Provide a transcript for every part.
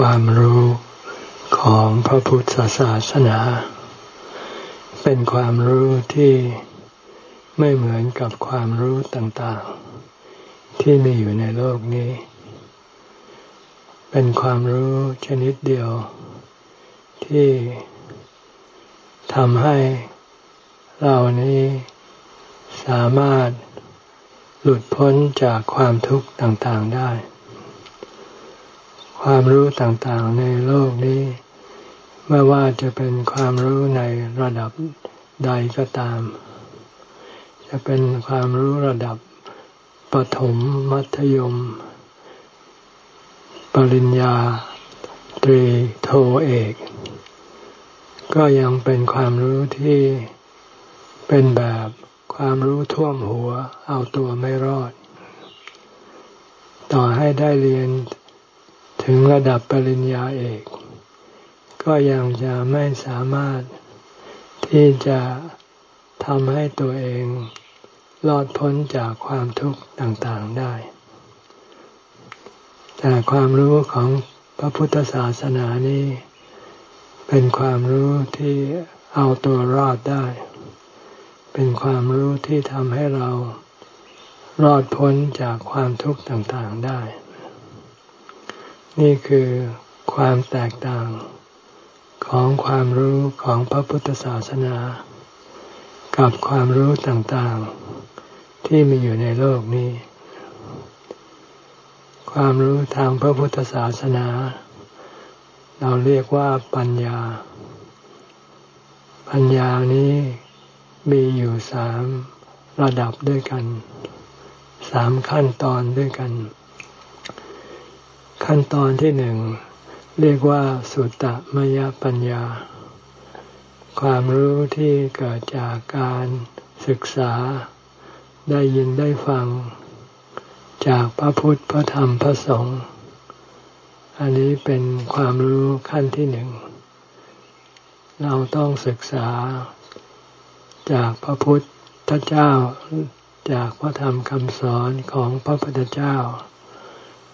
ความรู้ของพระพุทธศาสนา เป็นความรู้ที่ไม่เหมือนกับความรู้ต่างๆ ที่มีอยู่ในโลกนี้ เป็นความรู้ชนิดเดียว ที่ทำให้เรานี้สามารถหลุดพ้นจากความทุกข์ต่างๆได้ ความรู้ต่างๆในโลกนี้ ไม่ว่าจะเป็นความรู้ในระดับใดก็ตาม จะเป็นความรู้ระดับปฐมมัธยม ปริญญา ตรีโทเอก ก็ยังเป็นความรู้ที่เป็นแบบความรู้ท่วมหัวเอาตัวไม่รอด ต่อให้ได้เรียน ถึงระดับปริญญาเอก ก็ยังจะไม่สามารถที่จะทำให้ตัวเองรอดพ้นจากความทุกข์ต่างๆได้ แต่ความรู้ของพระพุทธศาสนานี้ เป็นความรู้ที่เอาตัวรอดได้ เป็นความรู้ที่ทำให้เรารอดพ้นจากความทุกข์ต่างๆได้ นี่คือความแตกต่างของความรู้ของพระพุทธศาสนา กับความรู้ต่างๆ ที่มีอยู่ในโลกนี้ ความรู้ทางพระพุทธศาสนา เราเรียกว่าปัญญา ปัญญานี้มีอยู่สามระดับด้วยกัน สามขั้นตอนด้วยกัน ขั้นตอนที่หนึ่งเรียกว่าสุตตมยปัญญา ความรู้ที่เกิดจากการศึกษาได้ยินได้ฟัง จากพระพุทธพระธรรมพระสงฆ์อันนี้เป็นความรู้ขั้นที่หนึ่ง เราต้องศึกษา จากพระพุทธเจ้า จากพระธรรมคำสอนของพระพุทธเจ้า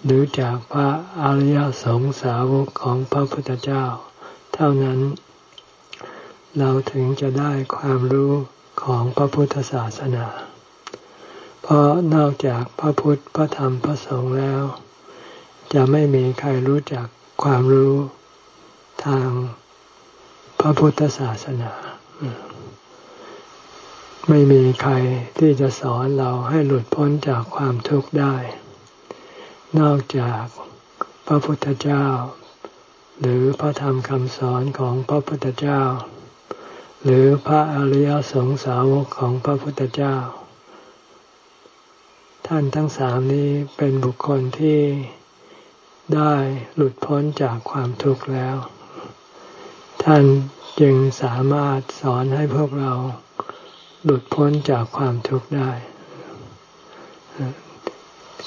หรือจากพระอริยสงสาวกของพระพุทธเจ้า เท่านั้น เราถึงจะได้ความรู้ของพระพุทธศาสนา เพราะนอกจากพระพุทธพระธรรมพระสงฆ์แล้ว จะไม่มีใครรู้จักความรู้ทางพระพุทธศาสนา ไม่มีใครที่จะสอนเราให้หลุดพ้นจากความทุกข์ได้ นอกจากพระพุทธเจ้า หรือพระธรรมคำสอนของพระพุทธเจ้า หรือพระอริยสงสาวกของพระพุทธเจ้า ท่านทั้งสามนี้เป็นบุคคลที่ได้หลุดพ้นจากความทุกข์แล้ว ท่านจึงสามารถสอนให้พวกเราหลุดพ้นจากความทุกข์ได้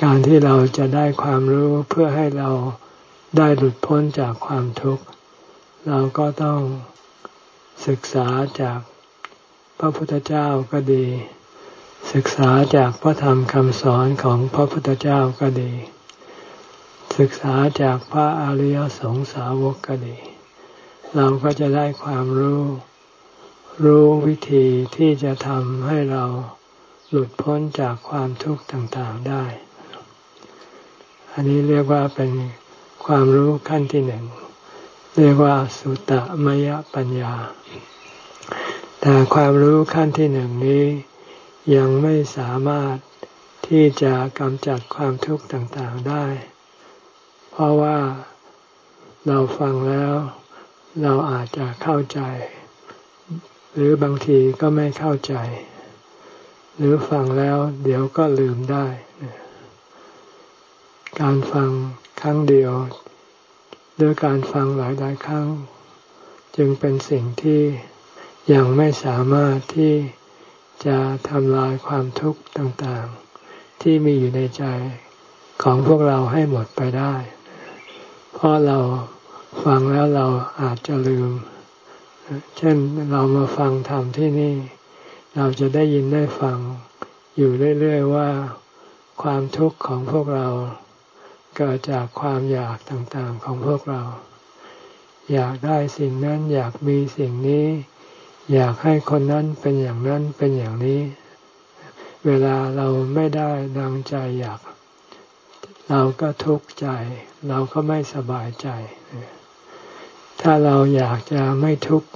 การที่เราจะได้ความรู้เพื่อให้เราได้หลุดพ้นจากความทุกข์ เราก็ต้องศึกษาจากพระพุทธเจ้าก็ดี ศึกษาจากพระธรรมคำสอนของพระพุทธเจ้าก็ดี ศึกษาจากพระอริยสงสาวกก็ดี เราก็จะได้ความรู้ รู้วิธีที่จะทำให้เราหลุดพ้นจากความทุกข์ต่างๆได้ อันนี้เรียกว่าเป็นความรู้ขั้นที่หนึ่ง เรียกว่าสุตตมยปัญญา แต่ความรู้ขั้นที่หนึ่งนี้ ยังไม่สามารถที่จะกำจัดความทุกข์ต่างๆได้ เพราะว่าเราฟังแล้ว เราอาจจะเข้าใจ หรือบางทีก็ไม่เข้าใจ หรือฟังแล้วเดี๋ยวก็ลืมได้ การฟังครั้งเดียว หรือการฟังหลายหลายครั้ง จึงเป็นสิ่งที่ยังไม่สามารถที่จะทำลายความทุกข์ต่างๆ ที่มีอยู่ในใจของพวกเราให้หมดไปได้ เพราะเราฟังแล้วเราอาจจะลืม เช่นเรามาฟังธรรมที่นี่ เราจะได้ยินได้ฟังอยู่เรื่อย ๆ ว่า ความทุกข์ของพวกเรา เกิดจากความอยากต่างๆของพวกเรา อยากได้สิ่งนั้นอยากมีสิ่งนี้ อยากให้คนนั้นเป็นอย่างนั้นเป็นอย่างนี้ เวลาเราไม่ได้ดังใจอยาก เราก็ทุกข์ใจ เราก็ไม่สบายใจ ถ้าเราอยากจะไม่ทุกข์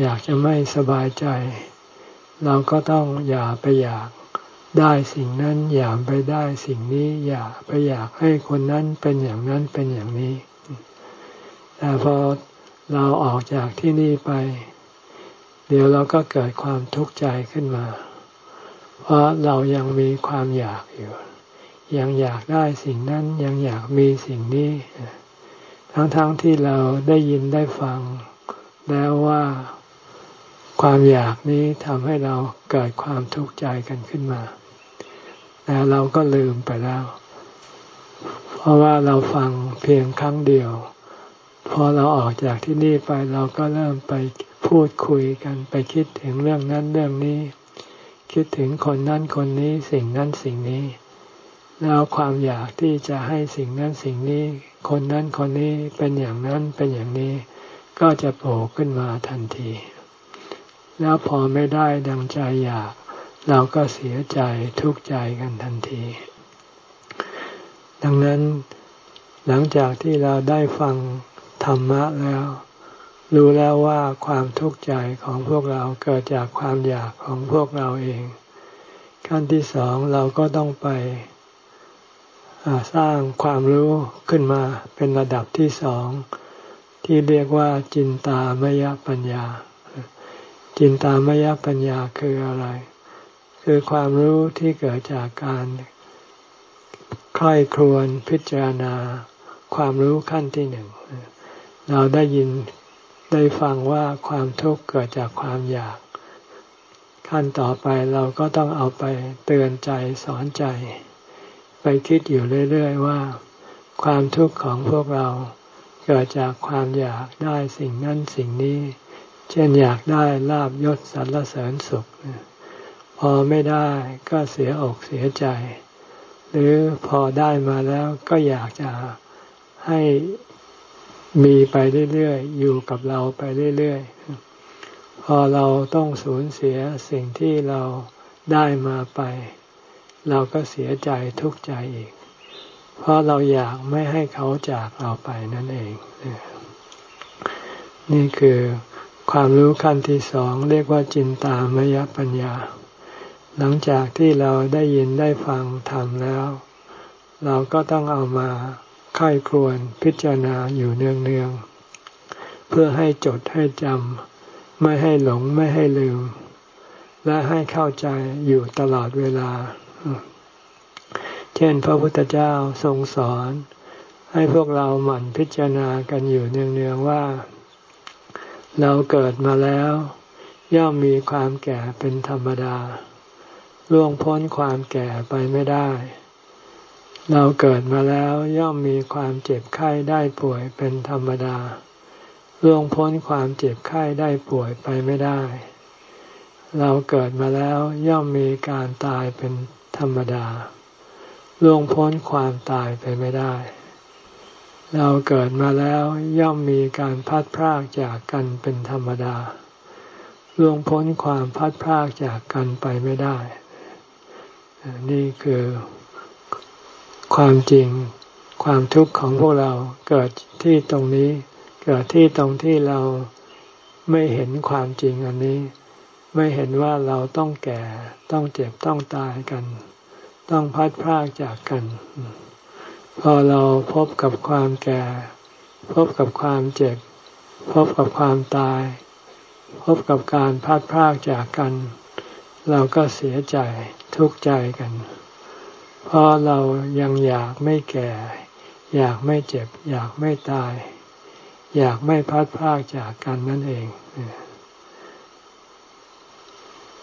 อยากจะไม่สบายใจ เราก็ต้องอย่าไปอยาก ได้สิ่งนั้นอย่าไปได้สิ่งนี้อย่าไปอยากให้คนนั้นเป็นอย่างนั้นเป็นอย่างนี้ แต่พอเราออกจากที่นี่ไป เดี๋ยวเราก็เกิดความทุกข์ใจขึ้นมา เพราะเรายังมีความอยากอยู่ ยังอยากได้สิ่งนั้นยังอยากมีสิ่งนี้ ทั้งๆทที่เราได้ยินได้ฟัง แล้วว่าความอยากนี้ทำให้เราเกิดความทุกข์ใจกันขึ้นมา แต่เราก็ลืมไปแล้ว เพราะว่าเราฟังเพียงครั้งเดียว พอเราออกจากที่นี่ไปเราก็เริ่มไปพูดคุยกันไปคิดถึงเรื่องนั้นเรื่องนี้ คิดถึงคนนั้นคนนี้สิ่งนั้นสิ่งนี้ แล้วความอยากที่จะให้สิ่งนั้นสิ่งนี้ คนนั้นคนนี้เป็นอย่างนั้นเป็นอย่างนี้ ก็จะโผล่ขึ้นมาทันที แล้วพอไม่ได้ดังใจอยาก เราก็เสียใจทุกข์ใจกันทันที ดังนั้นหลังจากที่เราได้ฟังธรรมะแล้ว รู้แล้วว่าความทุกข์ใจของพวกเราเกิดจากความอยากของพวกเราเอง ขั้นที่สองเราก็ต้องไปสร้างความรู้ขึ้นมาเป็นระดับที่สอง ที่เรียกว่าจินตามยปัญญา จินตามยปัญญาคืออะไร คือความรู้ที่เกิดจากการใคร่ครวญพิจารณา ความรู้ขั้นที่หนึ่ง เราได้ยินได้ฟังว่าความทุกข์เกิดจากความอยาก ขั้นต่อไปเราก็ต้องเอาไปเตือนใจสอนใจ ไปคิดอยู่เรื่อย ๆ ว่า ความทุกข์ของพวกเราเกิดจากความอยากได้สิ่งนั้นสิ่งนี้ เช่นอยากได้ลาบยศสรรเสริญสุข พอไม่ได้ก็เสียอกเสียใจ หรือพอได้มาแล้วก็อยากจะให้มีไปเรื่อยๆ อยู่กับเราไปเรื่อยๆ พอเราต้องสูญเสียสิ่งที่เราได้มาไป เราก็เสียใจทุกข์ใจอีก เพราะเราอยากไม่ให้เขาจากเราไปนั่นเอง นี่คือความรู้ขั้นที่สองเรียกว่าจินตามยปัญญา หลังจากที่เราได้ยินได้ฟังทำแล้ว เราก็ต้องเอามาค่ายครวนพิจารณาอยู่เนืองๆเพื่อให้จดให้จำไม่ให้หลงไม่ให้ลืม และให้เข้าใจอยู่ตลอดเวลา เช่นพระพุทธเจ้าทรงสอน ให้พวกเราหมั่นพิจารณากันอยู่เนืองๆว่า เราเกิดมาแล้ว ย่อมมีความแก่เป็นธรรมดา ล่วงพ้นความแก่ไปไม่ได้ เราเกิดมาแล้วย่อมมีความเจ็บไข้ได้ป่วยเป็นธรรมดา ล่วงพ้นความเจ็บไข้ได้ป่วยไปไม่ได้ เราเกิดมาแล้วย่อมมีการตายเป็นธรรมดา ล่วงพ้นความตายไปไม่ได้ เราเกิดมาแล้วย่อมมีการพัดพรากจากกันเป็นธรรมดาล่วงพ้นความพัดพรากจากกันไปไม่ได้ นี่คือความจริงความทุกข์ของพวกเราเกิดที่ตรงนี้ เกิดที่ตรงที่เราไม่เห็นความจริงอันนี้ ไม่เห็นว่าเราต้องแก่ต้องเจ็บต้องตายกัน ต้องพัดพรากจากกัน พอเราพบกับความแก่ พบกับความเจ็บ พบกับความตาย พบกับการพัดพรากจากกัน เราก็เสียใจทุกข์ใจกัน เพราะเรายังอยากไม่แก่ อยากไม่เจ็บ อยากไม่ตาย อยากไม่พัดพากจากกันนั่นเอง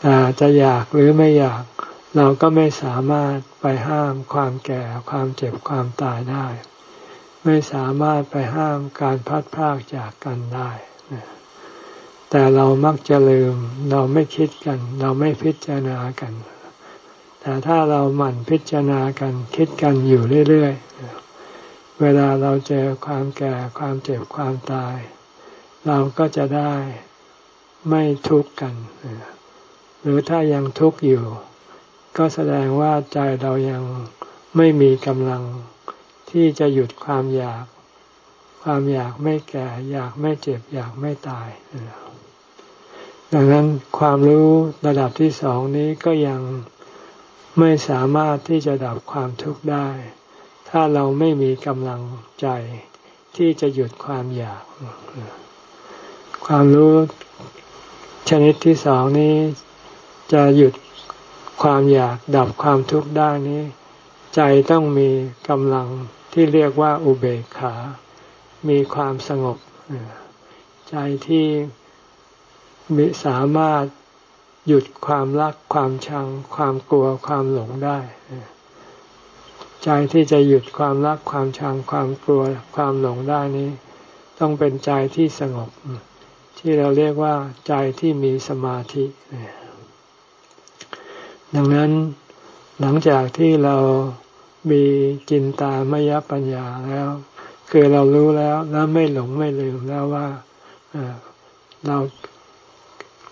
แต่จะอยากหรือไม่อยาก เราก็ไม่สามารถไปห้ามความแก่ความเจ็บความตายได้ ไม่สามารถไปห้ามการพัดพากจากกันได้ แต่เรามักจะลืม เราไม่คิดกัน เราไม่พิจารณากัน แต่ถ้าเราหมั่นพิจารณากัน คิดกันอยู่เรื่อยเวลาเราเจอความแก่ความเจ็บความตาย เราก็จะได้ไม่ทุกข์กัน หรือถ้ายังทุกข์อยู่ ก็แสดงว่าใจเรายังไม่มีกำลังที่จะหยุดความอยาก ความอยากไม่แก่ อยากไม่เจ็บ อยากไม่ตาย ดังนั้นความรู้ระดับที่สองนี้ก็ยังไม่สามารถที่จะดับความทุกข์ได้ ถ้าเราไม่มีกำลังใจที่จะหยุดความอยาก ความรู้ชนิดที่สองนี้จะหยุดความอยากดับความทุกข์ได้นี้ ใจต้องมีกำลังที่เรียกว่าอุเบกขา มีความสงบ ใจที่ มีสามารถหยุดความรักความชัง ความกลัวความหลงได้ ใจที่จะหยุดความรักความชัง ความกลัวความหลงได้นี้ ต้องเป็นใจที่สงบ ที่เราเรียกว่า ใจที่มีสมาธิ ดังนั้นหลังจากที่เรามีจินตามยปัญญาแล้ว คือเรารู้แล้ว แล้วไม่หลงไม่ลืมแล้วว่าเรา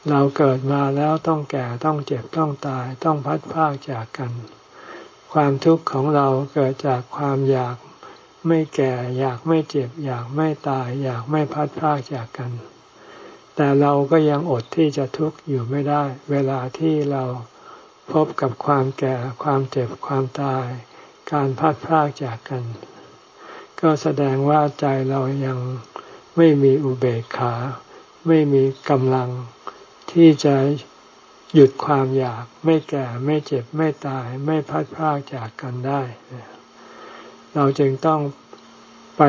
เราเกิดมาแล้วต้องแก่ต้องเจ็บต้องตายต้องพัดพากจากกัน ความทุกข์ของเราเกิดจากความอยากไม่แก่อยากไม่เจ็บ อยากไม่ตาย อยากไม่พัดพากจากกัน แต่เราก็ยังอดที่จะทุกข์อยู่ไม่ได้ เวลาที่เราพบกับความแก่ความเจ็บความตาย การพัดพากจากกัน ก็แสดงว่าใจเรายังไม่มีอุเบกขา ไม่มีกำลัง ที่จะหยุดความอยากไม่แก่ไม่เจ็บไม่ตาย ไม่พัดพากจากกันได้ เราจึงต้องไป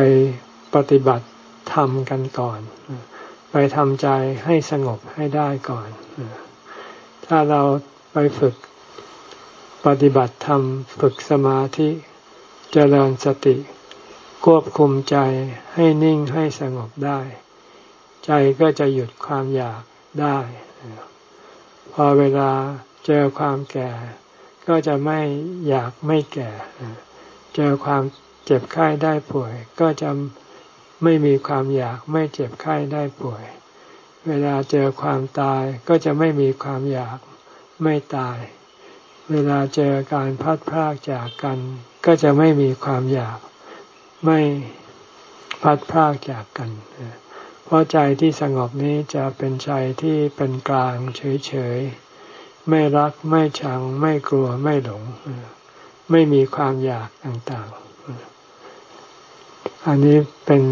ปฏิบัติธรรมกันก่อน ไปทำใจให้สงบให้ได้ก่อน ถ้าเราไปฝึกปฏิบัติธรรม ฝึกสมาธิเจริญสติ ควบคุมใจให้นิ่งให้สงบได้ ใจก็จะหยุดความอยากได้ พอเวลาเจอความแก่ ก็จะไม่อยากไม่แก่ เจอความเจ็บไข้ได้ป่วย ก็จะไม่มีความอยากไม่เจ็บไข้ได้ป่วย เวลาเจอความตายก็จะไม่มีความอยากไม่ตาย เวลาเจอการพัดพรากจากกัน ก็จะไม่มีความอยากไม่พัดพรากจากกันเเพราะใจที่สงบนี้จะเป็นใจที่เป็นกลางเฉยๆ ไม่รักไม่ชัง ไม่กลัวไม่หลง ไม่มีความอยากต่างๆ อันนี้เป็น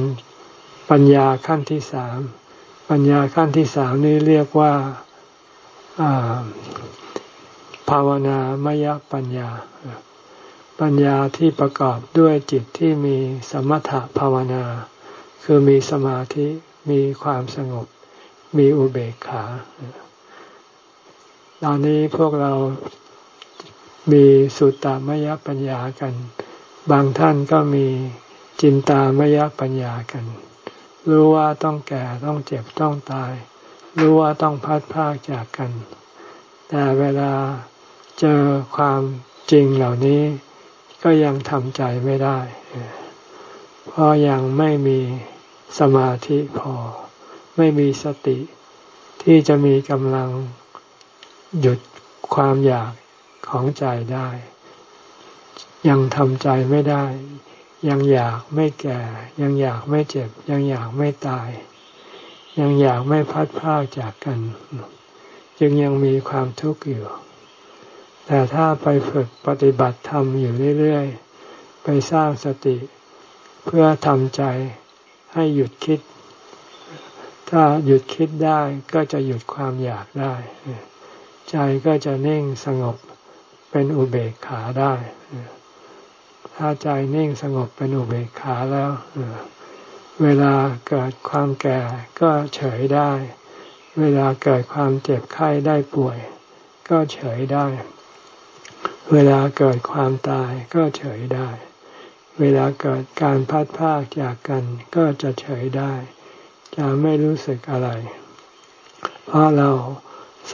ปัญญาขั้นที่สาม ปัญญาขั้นที่สามนี้เรียกว่าภาวนามยปัญญา ปัญญาที่ประกอบด้วยจิตที่มีสมถภาวนา คือมีสมาธิ มีความสงบ มีอุเบกขา ตอนนี้พวกเรามีสุตตามยปัญญากัน บางท่านก็มีจินตามยปัญญากัน รู้ว่าต้องแก่ต้องเจ็บต้องตาย รู้ว่าต้องพัดพากจากกัน แต่เวลาเจอความจริงเหล่านี้ก็ยังทำใจไม่ได้ เพราะยังไม่มี สมาธิพอ ไม่มีสติ ที่จะมีกำลังหยุดความอยากของใจได้ ยังทำใจไม่ได้ ยังอยากไม่แก่ ยังอยากไม่เจ็บ ยังอยากไม่ตาย ยังอยากไม่พัดพากจากกัน จึงยังมีความทุกข์อยู่ แต่ถ้าไปฝึกปฏิบัติธรรมอยู่เรื่อย ๆ ไปสร้างสติ เพื่อทำใจ ให้หยุดคิด ถ้าหยุดคิดได้ก็จะหยุดความอยากได้ ใจก็จะนิ่งสงบเป็นอุเบกขาได้ ถ้าใจนิ่งสงบเป็นอุเบกขาแล้ว เวลาเกิดความแก่ก็เฉยได้ เวลาเกิดความเจ็บไข้ได้ป่วย ก็เฉยได้ เวลาเกิดความตายก็เฉยได้ เวลาเกิดการพัดพากจากกันก็จะเฉยได้ จะไม่รู้สึกอะไร เพราะเรา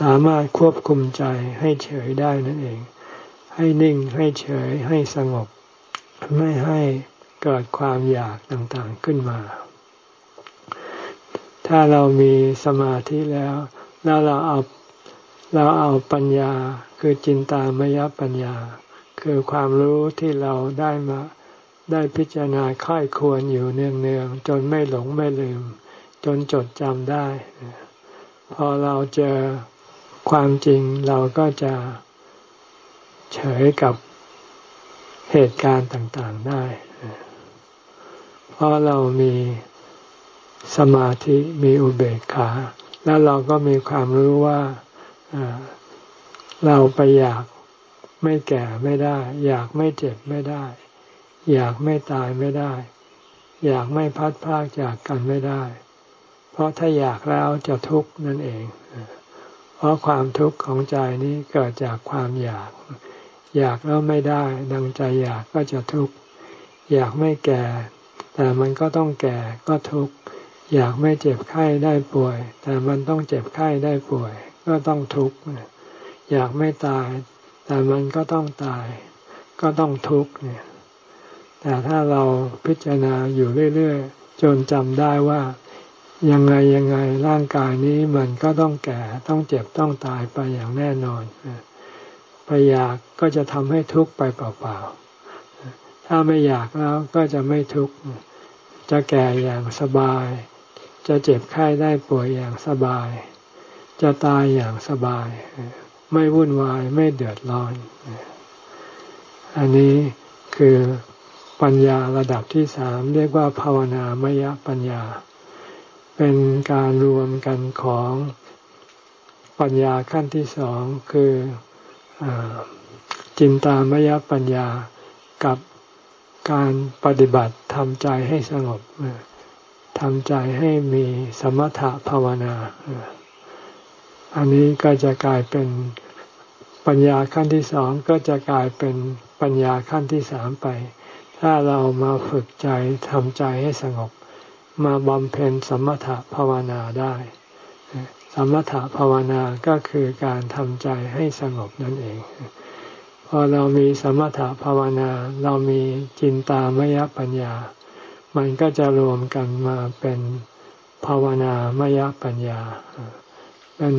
สามารถควบคุมใจให้เฉยได้นั่นเอง ให้นิ่งให้เฉยให้สงบ ไม่ให้เกิดความอยากต่างๆขึ้นมา ถ้าเรามีสมาธิแล้ว แล้วเราเอาเราเอาปัญญาคือจินตามยปัญญา คือความรู้ที่เราได้มา ได้พิจารณาค่ายควรอยู่เนืองๆจนไม่หลงไม่ลืม จนจดจำได้ พอเราเจอความจริงเราก็จะเฉยกับเหตุการณ์ต่างๆได้ เพราะเรามีสมาธิมีอุเบกขา แล้วเราก็มีความรู้ว่าเราไปอยากไม่แก่ไม่ได้ อยากไม่เจ็บไม่ได้ อยากไม่ตายไม่ได้ อยากไม่พัดพากจากกันไม่ได้ เพราะถ้าอยากแล้วจะทุกข์นั่นเอง เพราะความทุกข์ของใจนี้เกิดจากความอยาก อยากแล้วไม่ได้ ดังใจอยากก็จะทุกข์ อยากไม่แก่ แต่มันก็ต้องแก่ก็ทุกข์ อยากไม่เจ็บไข้ได้ป่วย แต่มันต้องเจ็บไข้ได้ป่วย ก็ต้องทุกข์ อยากไม่ตาย แต่มันก็ต้องตาย ก็ต้องทุกข์เนี่ย แต่ถ้าเราพิจารณาอยู่เรื่อยๆ จนจำได้ว่ายังไงยังไงร่างกายนี้มันก็ต้องแก่ต้องเจ็บต้องตายไปอย่างแน่นอนไปอยากก็จะทำให้ทุกข์ไปเปล่าๆ ถ้าไม่อยากแล้วก็จะไม่ทุกข์ จะแก่อย่างสบาย จะเจ็บไข้ได้ป่วยอย่างสบาย จะตายอย่างสบาย ไม่วุ่นวายไม่เดือดร้อน อันนี้คือ ปัญญาระดับที่สามเรียกว่าภาวนามยปัญญา เป็นการรวมกันของปัญญาขั้นที่สองคืออจินตามยปัญญากับการปฏิบัติทำใจให้สงบทำใจให้มีสมถะภาวนา อันนี้ก็จะกลายเป็นปัญญาขั้นที่สองก็จะกลายเป็นปัญญาขั้นที่สามไป ถ้าเรามาฝึกใจทำใจให้สงบ มาบำเพ็ญสมถะภาวนาได้ สมถะภาวนาก็คือการทำใจให้สงบนั่นเอง พอเรามีสมถะภาวนา เรามีจินตามยปัญญา มันก็จะรวมกันมาเป็นภาวนามยปัญญา เป็น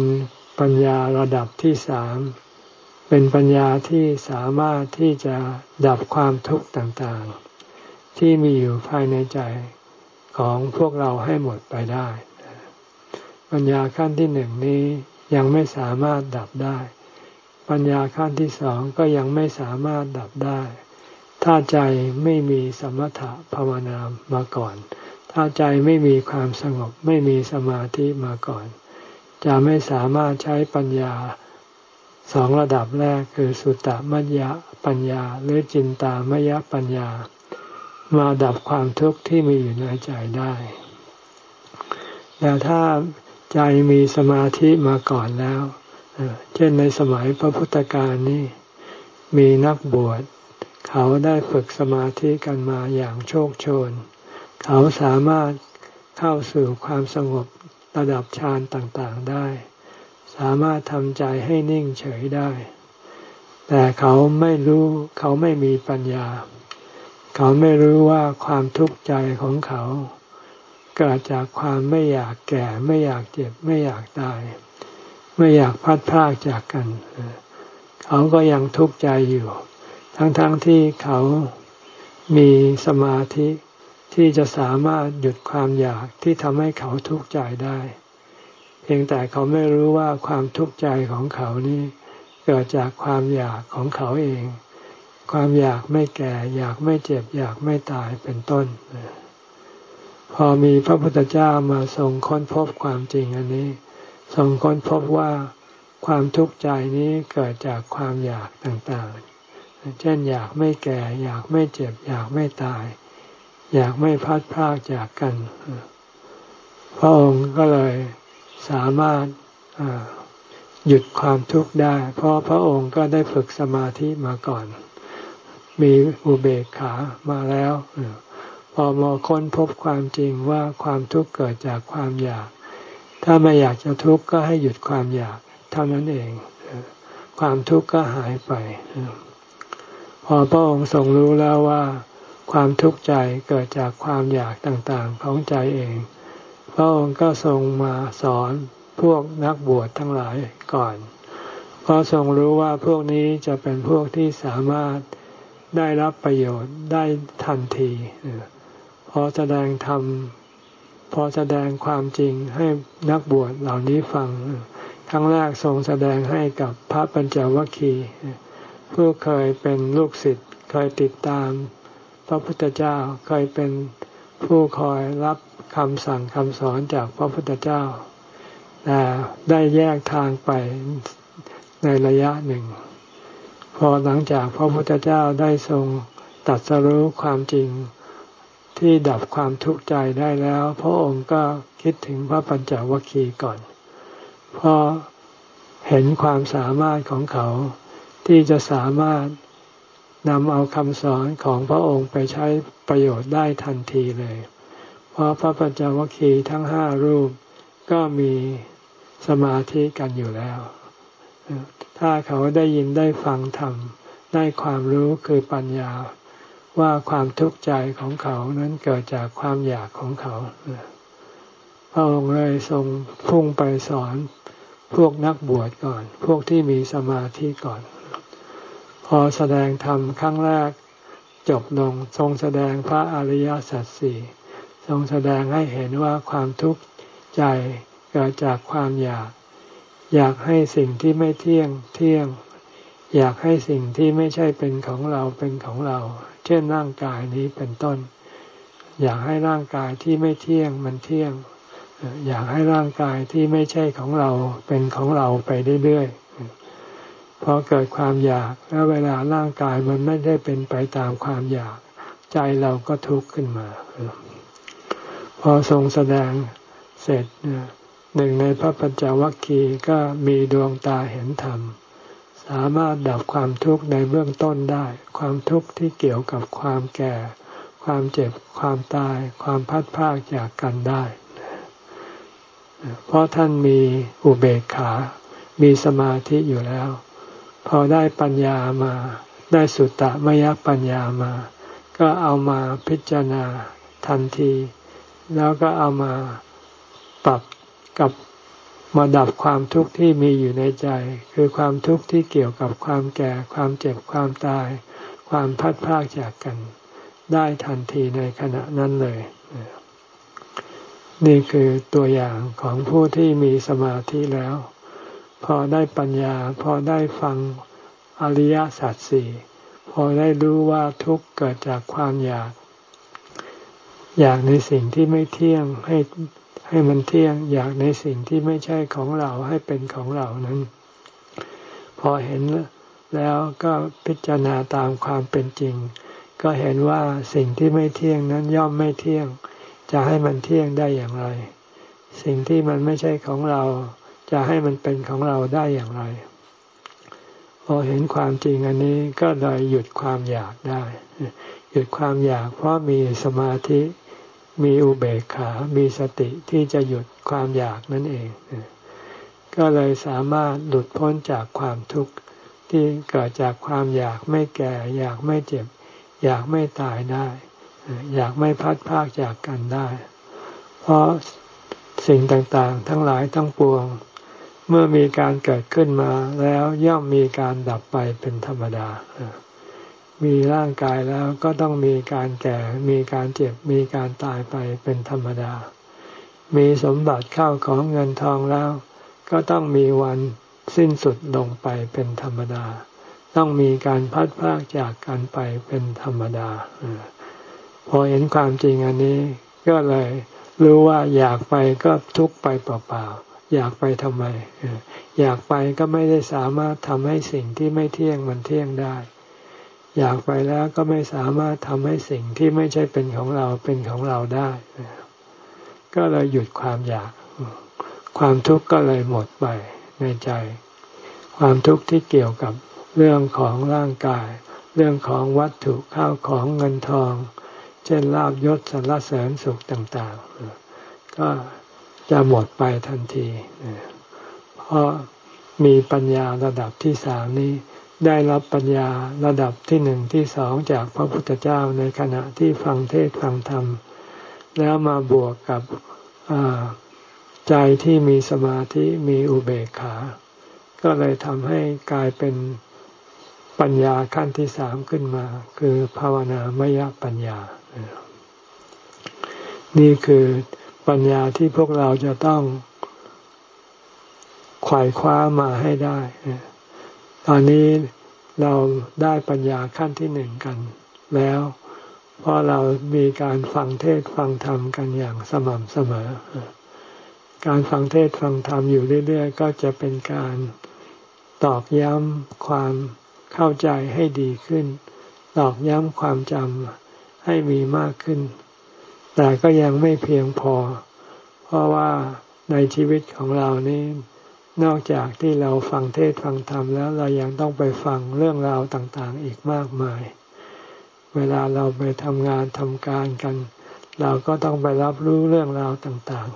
ปัญญาระดับที่สาม เป็นปัญญาที่สามารถที่จะดับความทุกข์ต่างๆ ที่มีอยู่ภายในใจของพวกเราให้หมดไปได้ ปัญญาขั้นที่หนึ่งนี้ยังไม่สามารถดับได้ ปัญญาขั้นที่สองก็ยังไม่สามารถดับได้ ถ้าใจไม่มีสมถะภาวนามาก่อน ถ้าใจไม่มีความสงบไม่มีสมาธิมาก่อน จะไม่สามารถใช้ปัญญา สองระดับแรกคือสุตตมัญญปัญญา หรือจินตามยปัญญา มาดับความทุกข์ที่มีอยู่ในใจได้แต่ถ้าใจมีสมาธิมาก่อนแล้วเช่นในสมัยพระพุทธการนี่มีนักบวช เขาได้ฝึกสมาธิกันมาอย่างโชคโชน เขาสามารถเข้าสู่ความสงบระดับฌานต่างๆได้ามารถทำใจให้นิ่งเฉยได้ แต่เขาไม่รู้เขาไม่มีปัญญา เขาไม่รู้ว่าความทุกข์ใจของเขา เกิดจากความไม่อยากแก่ ไม่อยากเจ็บ ไม่อยากตาย ไม่อยากพัดพากจากกัน เขาก็ยังทุกข์ใจอยู่ ทั้งๆทที่เขามีสมาธิที่จะสามารถหยุดความอยากที่ทำให้เขาทุกข์ใจได้ เพียงแต่เขาไม่รู้ว่าความทุกข์ใจของเขานี้เกิดจากความอยากของเขาเอง ความอยากไม่แก่ อยากไม่เจ็บ อยากไม่ตายเป็นต้น พอมีพระพุทธเจ้ามาทรงค้นพบความจริงอันนี้ ทรงค้นพบว่าความทุกข์ใจนี้เกิดจากความอยากต่างๆ เช่นอยากไม่แก่ อยากไม่เจ็บ อยากไม่ตาย อยากไม่พัดพากจากกัน พระองค์ก็เลย สามารถหยุดความทุกข์ได้ เพราะพระองค์ก็ได้ฝึกสมาธิมาก่อน มีอุเบกขามาแล้ว พอมาค้นพบความจริงว่าความทุกข์เกิดจากความอยาก ถ้าไม่อยากจะทุกข์ก็ให้หยุดความอยากเท่านั้นเอง ความทุกข์ก็หายไป พอพระองค์ทรงรู้แล้วว่า ความทุกข์ใจเกิดจากความอยากต่างๆของใจเอง พระองค์ก็ทรงมาสอนพวกนักบวชทั้งหลายก่อน เพราะทรงรู้ว่าพวกนี้จะเป็นพวกที่สามารถได้รับประโยชน์ได้ทันทีพอแสดงธรรมพอแสดงความจริงให้นักบวชเหล่านี้ฟังครั้งแรกทรงแสดงให้กับพระปัญจวัคคีย์ผู้เคยเป็นลูกศิษย์เคยติดตาม พระพุทธเจ้าเคยเป็น ผู้คอยรับคำสั่งคำสอนจากพระพุทธเจ้าแต่ได้แยกทางไปในระยะหนึ่ง พอหลังจากพระพุทธเจ้าได้ทรงตัดสรู้ความจริงที่ดับความทุกข์ใจได้แล้ว พระองค์ก็คิดถึงพระปัญจวัคคีย์ก่อน เพราะเห็นความสามารถของเขาที่จะสามารถ นำเอาคำสอนของพระองค์ไปใช้ประโยชน์ได้ทันทีเลย เพราะพระปัญจวัคคีย์ทั้งห้ารูปก็มีสมาธิกันอยู่แล้ว ถ้าเขาได้ยินได้ฟังธรรมได้ความรู้คือปัญญาว่าความทุกข์ใจของเขานั้นเกิดจากความอยากของเขา พระองค์เลยทรงพุ่งไปสอนพวกนักบวชก่อน พวกที่มีสมาธิก่อน อแสดงธรรมครั้งแรก จบลงทรงแสดงพระอริยสัจสี่ทรงแสดงให้เห็นว่าความทุกข์ใจเกิดจากความอยาก อยากให้สิ่งที่ไม่เที่ยงเที่ยง อยากให้สิ่งที่ไม่ใช่เป็นของเราเป็นของเรา เช่นร่างกายนี้เป็นต้น อยากให้ร่างกายที่ไม่เที่ยงมันเที่ยง อยากให้ร่างกายที่ไม่ใช่ของเราเป็นของเราไปเรื่อยๆ พอเกิดความอยากแล้วเวลาร่างกายมันไม่ได้เป็นไปตามความอยาก ใจเราก็ทุกข์ขึ้นมา พอทรงแสดงเสร็จหนึ่งในพระปัญจวัคคีย์ก็มีดวงตาเห็นธรรม สามารถดับความทุกข์ในเบื้องต้นได้ ความทุกข์ที่เกี่ยวกับความแก่ ความเจ็บความตาย ความพัดพากจากกันได้ เพราะท่านมีอุเบกขา มีสมาธิอยู่แล้ว พอได้ปัญญามา ได้สุตตะมยปัญญามา ก็เอามาพิจารณาทันที แล้วก็เอามาปรับกับมาดับความทุกข์ที่มีอยู่ในใจ คือความทุกข์ที่เกี่ยวกับความแก่ ความเจ็บความตาย ความพัดพากจากกัน ได้ทันทีในขณะนั้นเลย นี่คือตัวอย่างของผู้ที่มีสมาธิแล้ว พอได้ปัญญา พอได้ฟังอริยสัจสี่พอได้รู้ว่าทุกข์เกิดจากความอยาก อยากในสิ่งที่ไม่เที่ยงให้ให้มันเที่ยง อยากในสิ่งที่ไม่ใช่ของเราให้เป็นของเรานั้น พอเห็นแล้วก็พิจารณาตามความเป็นจริง ก็เห็นว่าสิ่งที่ไม่เที่ยงนั้นย่อมไม่เที่ยง จะให้มันเที่ยงได้อย่างไร สิ่งที่มันไม่ใช่ของเรา จะให้มันเป็นของเราได้อย่างไร พอเห็นความจริงอันนี้ก็เลยหยุดความอยากได้ หยุดความอยาก เพราะมีสมาธิมีอุเบกขา มีสติที่จะหยุดความอยากนั่นเอง ก็เลยสามารถหลุดพ้นจากความทุกข์ที่เกิดจากความอยากไม่แก่ อยากไม่เจ็บ อยากไม่ตายได้ อยากไม่พัดพากจากกันได้ เพราะสิ่งต่างๆ ทั้งหลายทั้งปวง เมื่อมีการเกิดขึ้นมาแล้วย่อมมีการดับไปเป็นธรรมดา มีร่างกายแล้วก็ต้องมีการแก่ มีการเจ็บ มีการตายไปเป็นธรรมดา มีสมบัติเข้าของเงินทองแล้ว ก็ต้องมีวันสิ้นสุดลงไปเป็นธรรมดา ต้องมีการพัดพากจากกันไปเป็นธรรมดา พอเห็นความจริงอันนี้ ก็เลยรู้ว่าอยากไปก็ทุกไปเปล่าๆ อยากไปทำไม อยากไปก็ไม่ได้สามารถทำให้สิ่งที่ไม่เที่ยงมันเที่ยงได้ อยากไปแล้วก็ไม่สามารถทำให้สิ่งที่ไม่ใช่เป็นของเราเป็นของเราได้ ก็เลยหยุดความอยาก ความทุกข์ก็เลยหมดไปในใจ ความทุกข์ที่เกี่ยวกับเรื่องของร่างกาย เรื่องของวัตถุข้าวของเงินทอง เช่นลาบยศสรรเสริญสุขต่าง ๆ ก็ จะหมดไปทันที เพราะมีปัญญาระดับที่สามนี้ ได้รับปัญญาระดับที่หนึ่งที่สองจากพระพุทธเจ้าในขณะที่ฟังเทศฟังธรรม แล้วมาบวกกับใจที่มีสมาธิมีอุเบกขา ก็เลยทำให้กลายเป็นปัญญาขั้นที่สามขึ้นมา คือภาวนามยปัญญา นี่คือ ปัญญาที่พวกเราจะต้องขวายคว้ามาให้ได้ ตอนนี้เราได้ปัญญาขั้นที่หนึ่งกัน แล้ว เพราะเรามีการฟังเทศฟังธรรมกันอย่างสม่ำเสมอ การฟังเทศฟังธรรมอยู่เรื่อย ๆ ก็จะเป็นการตอกย้ำความเข้าใจให้ดีขึ้น ตอกย้ำความจำให้มีมากขึ้น แต่ก็ยังไม่เพียงพอ เพราะว่าในชีวิตของเรานี้นอกจากที่เราฟังเทศฟังธรรมแล้วเรายังต้องไปฟังเรื่องราวต่างๆ อีกมากมาย เวลาเราไปทำงานทำการกัน เราก็ต้องไปรับรู้เรื่องราวต่าง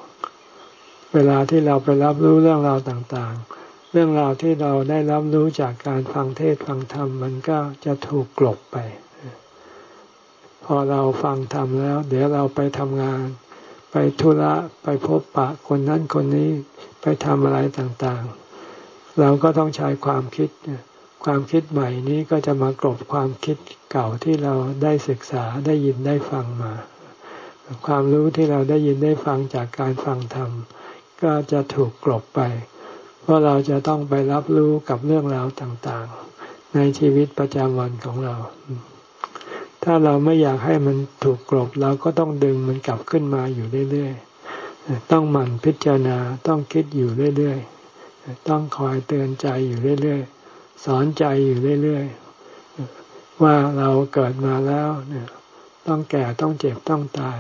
ๆ เวลาที่เราไปรับรู้เรื่องราวต่างๆ เรื่องราวที่เราได้รับรู้จากการฟังเทศฟังธรรมมันก็จะถูกกลบไป พอเราฟังธรรมแล้ว เดี๋ยวเราไปทำงาน ไปธุระไปพบปะคนนั้นคนนี้ไปทำอะไรต่างๆ เราก็ต้องใช้ความคิด ความคิดใหม่นี้ก็จะมากรบความคิดเก่าที่เราได้ศึกษาได้ยินได้ฟังมา ความรู้ที่เราได้ยินได้ฟังจากการฟังธรรมก็จะถูกกลบไป เพราะเราจะต้องไปรับรู้กับเรื่องราวต่างๆ ในชีวิตประจำวันของเรา ถ้าเราไม่อยากให้มันถูกกลบเราก็ต้องดึงมันกลับขึ้นมาอยู่เรื่อยๆ ต้องหมั่นพิจารณาต้องคิดอยู่เรื่อยๆ ต้องคอยเตือนใจอยู่เรื่อยๆ สอนใจอยู่เรื่อยๆ ว่าเราเกิดมาแล้วเนี่ยต้องแก่ต้องเจ็บต้องตาย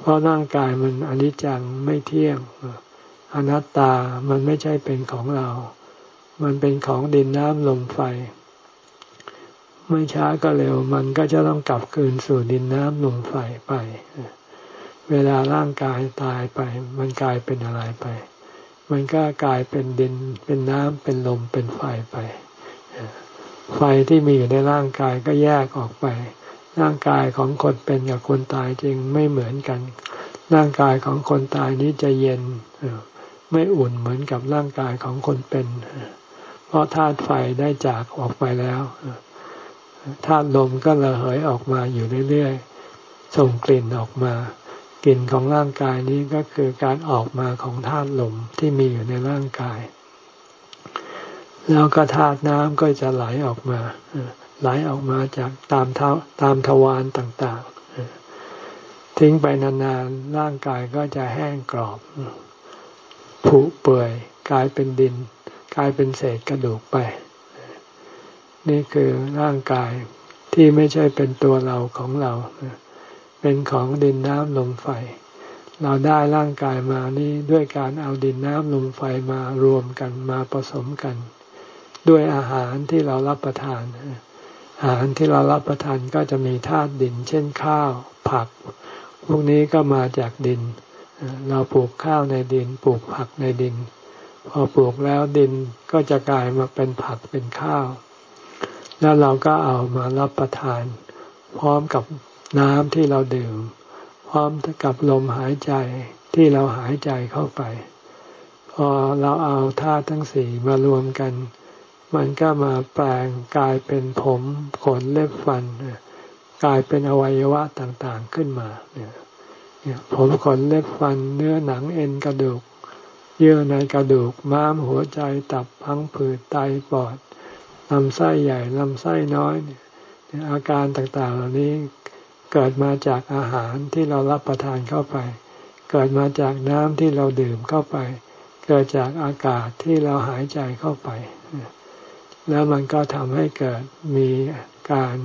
เพราะร่างกายมันอนิจจังไม่เที่ยงอนัตตามันไม่ใช่เป็นของเรา มันเป็นของดินน้ำลมไฟ ไม่ช้าก็เร็ว มันก็จะต้องกลับคืนสู่ดินน้ำลมไฟไป เวลาร่างกายตายไป มันกลายเป็นอะไรไป มันก็กลายเป็นดินเป็นน้ำเป็นลมเป็นไฟไป ไฟที่มีอยู่ในร่างกายก็แยกออกไป ร่างกายของคนเป็นกับคนตายจริงไม่เหมือนกัน ร่างกายของคนตายนี้จะเย็นไม่อุ่นเหมือนกับร่างกายของคนเป็น เพราะธาตุไฟได้จากออกไปแล้ว ธาตุลมก็ระเหยออกมาอยู่เรื่อยๆ ส่งกลิ่นออกมา กลิ่นของร่างกายนี้ก็คือการออกมาของธาตุลมที่มีอยู่ในร่างกาย แล้วก็ธาตุน้ำก็จะไหลออกมา ไหลออกมาจากตามเท้าตามทวารต่างๆ ทิ้งไปนานๆ ร่างกายก็จะแห้งกรอบผุเปื่อยกลายเป็นดิน กลายเป็นเศษกระดูกไป นี่คือร่างกายที่ไม่ใช่เป็นตัวเราของเรา เป็นของดินน้ำลมไฟ เราได้ร่างกายมานี่ด้วยการเอาดินน้ำลมไฟมารวมกันมาผสมกัน ด้วยอาหารที่เรารับประทาน อาหารที่เรารับประทานก็จะมีธาตุดิน เช่นข้าว ผัก พวกนี้ก็มาจากดิน เราปลูกข้าวในดิน ปลูกผักในดิน พอปลูกแล้วดินก็จะกลายมาเป็นผักเป็นข้าว แล้วเราก็เอามารับประทาน พร้อมกับน้ำที่เราดื่ม พร้อมกับลมหายใจที่เราหายใจเข้าไป พอเราเอาธาตุทั้งสี่มารวมกัน มันก็มาแปลงกลายเป็นผมขนเล็บฟัน กลายเป็นอวัยวะต่างๆขึ้นมาเนี่ยผมขนเล็บฟันเนื้อหนังเอ็นกระดูก เยื่อในกระดูกม้ามหัวใจตับพังผืดไตปอด ลำไส้ใหญ่ลำไส้น้อยเนี่ยอาการต่างๆ เหล่านี้เกิดมาจากอาหารที่เรารับประทานเข้าไป เกิดมาจากน้ำที่เราดื่มเข้าไป เกิดจากอากาศที่เราหายใจเข้าไป แล้วมันก็ทำให้เกิดมีการ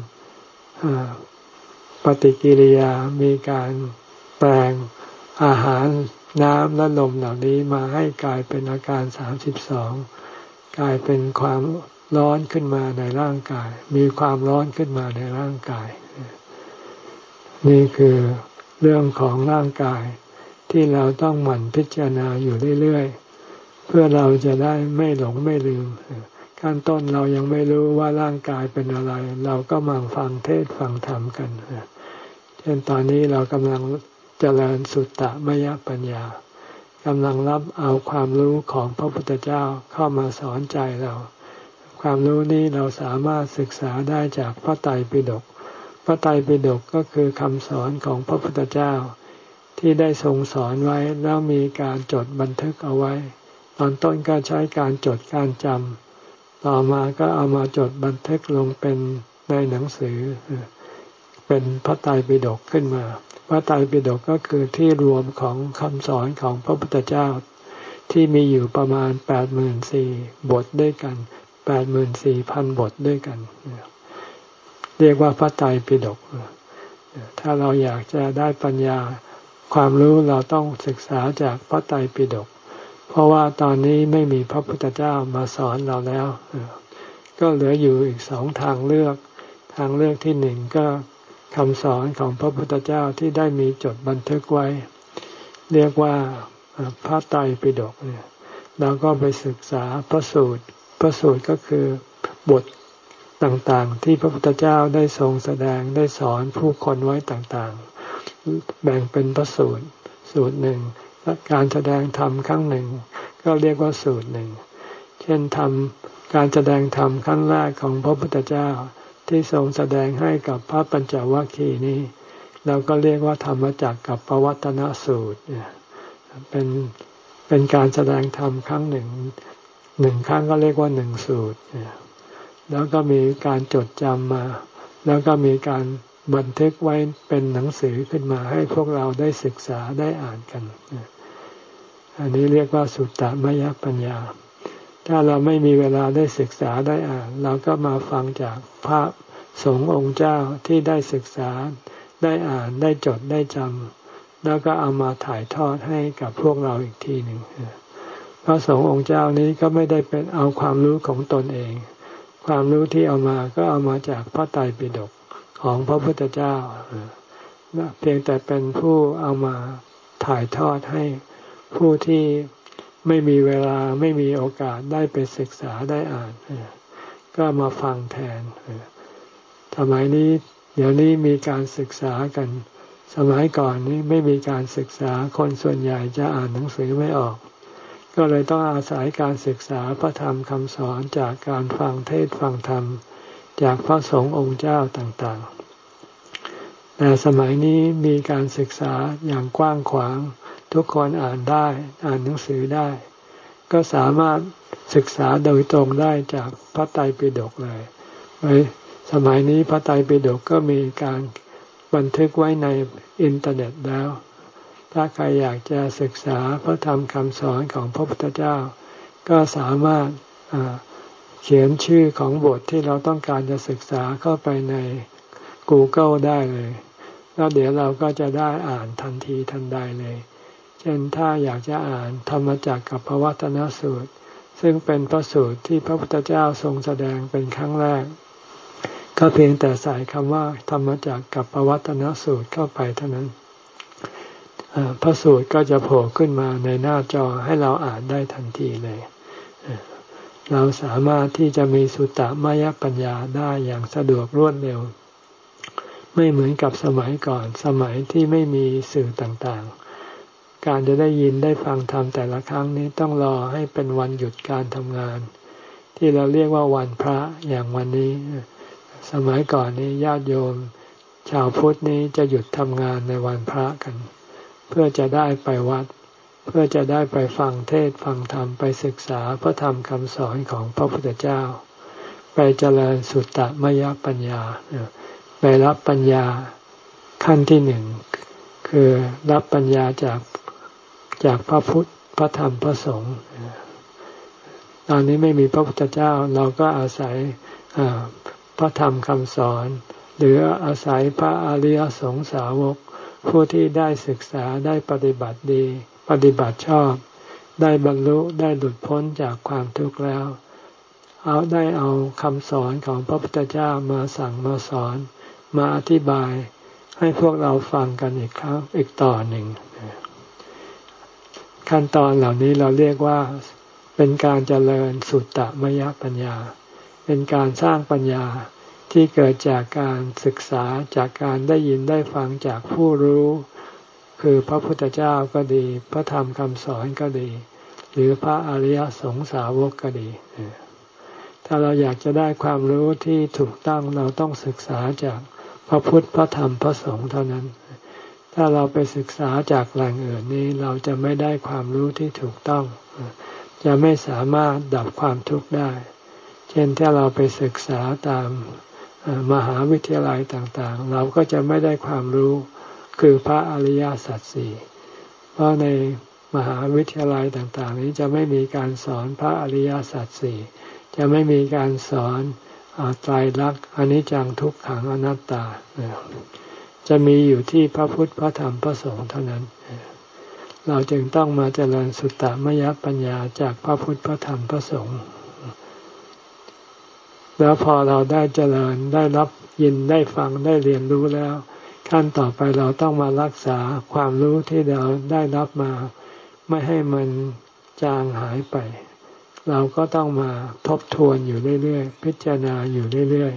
ปฏิกิริยา มีการแปลงอาหารน้ำและลมเหล่านี้มาให้กลายเป็นอาการสามสิบสองกลายเป็นความ ร้อนขึ้นมาในร่างกาย มีความร้อนขึ้นมาในร่างกาย นี่คือเรื่องของร่างกาย ที่เราต้องหมั่นพิจารณาอยู่เรื่อยๆ เพื่อเราจะได้ไม่หลงไม่ลืมขั้นต้นเรายังไม่รู้ว่าร่างกายเป็นอะไร เราก็มาฟังเทศฟังธรรมกันเช่นตอนนี้เรากำลังเจริญสุตตะมยปัญญากำลังรับเอาความรู้ของพระพุทธเจ้าเข้ามาสอนใจเรา ความรู้นี้เราสามารถศึกษาได้จากพระไตรปิฎก พระไตรปิฎกก็คือคำสอนของพระพุทธเจ้า ที่ได้ทรงสอนไว้แล้วมีการจดบันทึกเอาไว้ ตอนต้นก็ใช้การจดการจำต่อมาก็เอามาจดบันทึกลงเป็นในหนังสือ เป็นพระไตรปิฎกขึ้นมา พระไตรปิฎกก็คือที่รวมของคำสอนของพระพุทธเจ้าที่มีอยู่ประมาณแปดหมื่นสี่บทด้วยกัน แปดหมื่นสี่พันบทด้วยกัน เรียกว่าพระไตรปิฎกถ้าเราอยากจะได้ปัญญาความรู้เราต้องศึกษาจากพระไตรปิฎกเพราะว่าตอนนี้ไม่มีพระพุทธเจ้ามาสอนเราแล้ว ก็เหลืออยู่อีกสองทางเลือก ทางเลือกที่หนึ่งก็คำสอนของพระพุทธเจ้าที่ได้มีจดบันทึกไว้ เรียกว่าพระไตรปิฎกเนี่ยเราก็ไปศึกษาพระสูตร ระสูตรก็คือบทต่างๆ ที่พระพุทธเจ้าได้ทรงแสดงได้สอนผู้คนไว้ต่างๆ แบ่งเป็นพระสูตรสูตรหนึ่งการแสดงธรรมครั้งหนึ่ง ก็เรียกว่าสูตรหนึ่ง เช่นธรรมการแสดงธรรมครั้งแรกของพระพุทธเจ้าที่ทรงแสดงให้กับพระปัญจวัคคีย์นี้ เราก็เรียกว่าธรรมจักกับปวัตนสูตรเป็นเป็นการแสดงธรรมครั้งหนึ่ง หนึ่งครั้งก็เรียกว่าหนึ่งสูตร แล้วก็มีการจดจำมา แล้วก็มีการบันทึกไว้เป็นหนังสือขึ้นมาให้พวกเราได้ศึกษาได้อ่านกัน อันนี้เรียกว่าสุตตมยปัญญา ถ้าเราไม่มีเวลาได้ศึกษาได้อ่าน เราก็มาฟังจากพระสงฆ์องค์เจ้าที่ได้ศึกษาได้อ่านได้จดได้จำแล้วก็เอามาถ่ายทอดให้กับพวกเราอีกทีหนึ่ง พระสงฆ์องค์เจ้านี้ก็ไม่ได้เป็นเอาความรู้ของตนเอง ความรู้ที่เอามาก็เอามาจากพระไตรปิฎกของพระพุทธเจ้าเพียงแต่เป็นผู้เอามาถ่ายทอดให้ผู้ที่ไม่มีเวลาไม่มีโอกาสได้ไปศึกษาได้อ่าน ก็มาฟังแทนสมัยนี้ เดี๋ยวนี้มีการศึกษากัน สมัยก่อนนี้ไม่มีการศึกษาคนส่วนใหญ่จะอ่านหนังสือไม่ออก ก็เลยต้องอาศัยการศึกษาพระธรรมคำสอนจากการฟังเทศฟังธรรม จากพระสงฆ์องค์เจ้าต่างๆ แต่สมัยนี้มีการศึกษาอย่างกว้างขวาง ทุกคนอ่านได้อ่านหนังสือได้ ก็สามารถศึกษาโดยตรงได้จากพระไตรปิฎกเลยไว้สมัยนี้พระไตรปิฎกก็มีการบันทึกไว้ในอินเทอร์เน็ตแล้ว ถ้าใครอยากจะศึกษาพระธรรมคำสอนของพระพุทธเจ้า ก็สามารถเขียนชื่อของบทที่เราต้องการจะศึกษาเข้าไปใน Google ได้เลย แล้วเดี๋ยวเราก็จะได้อ่านทันทีทันใดเลย เช่นถ้าอยากจะอ่านธรรมจักรกับพระวัตนสูตร ซึ่งเป็นพระสูตรที่พระพุทธเจ้าทรงแสดงเป็นครั้งแรก ก็เพียงแต่ใส่คำว่าธรรมจักรกับพระวัตนสูตรเข้าไปเท่านั้น พระสูตรก็จะโผล่ขึ้นมาในหน้าจอให้เราอ่านได้ทันทีเลย เราสามารถที่จะมีสุตตมยปัญญาได้อย่างสะดวกรวดเร็ว ไม่เหมือนกับสมัยก่อนสมัยที่ไม่มีสื่อต่างๆ การจะได้ยินได้ฟังธรรมแต่ละครั้งนี้ต้องรอให้เป็นวันหยุดการทำงาน ที่เราเรียกว่าวันพระอย่างวันนี้ สมัยก่อนนี้ญาติโยม ชาวพุทธนี้จะหยุดทำงานในวันพระกัน พื่อจะได้ไปวัด เพื่อจะได้ไปฟังเทศฟังธรรมไปศึกษาพระธรรมคำสอนของพระพุทธเจ้า ไปเจริญสุตตะมยปัญญาไปรับปัญญาขั้นที่หนึ่งคือรับปัญญาจากจากพระพุทธพระธรรมพระสงฆ์ตอนนี้ไม่มีพระพุทธเจ้าเราก็อาศัยพระธรรมคำสอน หรืออาศัยพระอริยสงสาวก ผู้ที่ได้ศึกษาได้ปฏิบัติดี ปฏิบัติชอบ ได้บรรลุได้หลุดพ้นจากความทุกข์แล้ว เอาได้เอาคำสอนของพระพุทธเจ้ามาสั่งมาสอน มาอธิบายให้พวกเราฟังกันอีกครั้งอีกต่อหนึ่ง ขั้นตอนเหล่านี้เราเรียกว่าเป็นการเจริญสุตตมยปัญญา เป็นการสร้างปัญญา ที่เกิดจากการศึกษาจากการได้ยินได้ฟังจากผู้รู้ คือพระพุทธเจ้าก็ดี พระธรรมคำสอนก็ดี หรือพระอริยสงสาวกก็ดี ถ้าเราอยากจะได้ความรู้ที่ถูกต้องเราต้องศึกษาจากพระพุทธพระธรรมพระสงฆ์เท่านั้น ถ้าเราไปศึกษาจากแหล่งอื่นนี้เราจะไม่ได้ความรู้ที่ถูกต้อง จะไม่สามารถดับความทุกข์ได้ เช่นถ้าเราไปศึกษาตาม มหาวิทยาลัยต่างๆ เราก็จะไม่ได้ความรู้คือพระอริยสัจสี่เพราะในมหาวิทยาลัยต่างๆ นี้จะไม่มีการสอนพระอริยสัจสี่จะไม่มีการสอนไตรลักอนิจจังทุกขังอนัตตา จะมีอยู่ที่พระพุทธพระธรรมพระสงฆ์เท่านั้น เราจึงต้องมาเจริญสุตตมยปัญญาจากพระพุทธพระธรรมพระสงฆ์ แล้วพอเราได้เจริญได้รับยินได้ฟังได้เรียนรู้แล้ว ขั้นต่อไปเราต้องมารักษาความรู้ที่เราได้รับมา ไม่ให้มันจางหายไป เราก็ต้องมาทบทวนอยู่เรื่อยๆพิจารณาอยู่เรื่อย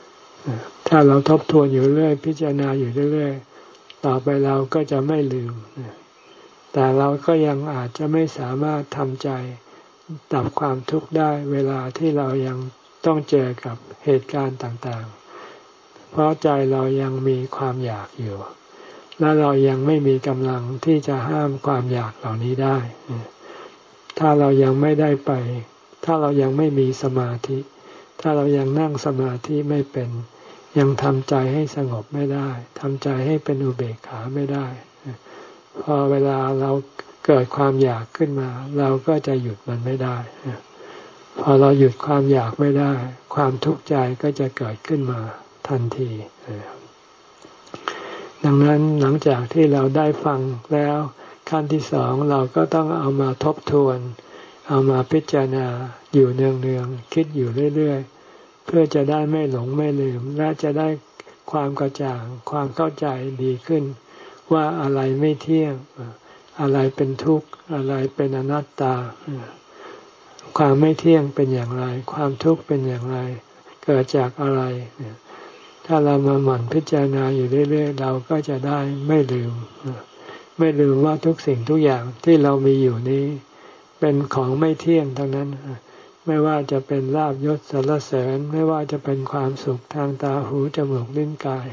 ๆถ้าเราทบทวนอยู่เรื่อยพิจารณาอยู่เรื่อยๆต่อไปเราก็จะไม่ลืมแต่เราก็ยังอาจจะไม่สามารถทำใจ ดับความทุกข์ได้เวลาที่เรายังต้องเจอกับเหตุการณ์ต่างๆ เพราะใจเรายังมีความอยากอยู่ และเรายังไม่มีกำลังที่จะห้ามความอยากเหล่านี้ได้ ถ้าเรายังไม่ได้ไป ถ้าเรายังไม่มีสมาธิ ถ้าเรายังนั่งสมาธิไม่เป็น ยังทำใจให้สงบไม่ได้ทำใจให้เป็นอุเบกขาไม่ได้ พอเวลาเรา เกิดความอยากขึ้นมา เราก็จะหยุดมันไม่ได้ พอเราหยุดความอยากไม่ได้ ความทุกข์ใจก็จะเกิดขึ้นมาทันทีดังนั้นหลังจากที่เราได้ฟังแล้วขั้นที่สองเราก็ต้องเอามาทบทวน เอามาพิจารณาอยู่เนืองๆคิดอยู่เรื่อยๆ เพื่อจะได้ไม่หลงไม่ลืม และจะได้ความกระจ่างความเข้าใจดีขึ้น ว่าอะไรไม่เที่ยง อะไรเป็นทุกข์ อะไรเป็นอนัตตา ความไม่เที่ยงเป็นอย่างไร ความทุกข์เป็นอย่างไร เกิดจากอะไร ถ้าเรามาหมั่นพิจารณาอยู่เรื่อย ๆ เราก็จะได้ไม่ลืม ไม่ลืมว่าทุกสิ่งทุกอย่างที่เรามีอยู่นี้ เป็นของไม่เที่ยงทั้งนั้น ไม่ว่าจะเป็นลาบยศสารเสริญ ไม่ว่าจะเป็นความสุขทางตาหูจมูกลิ้นกาย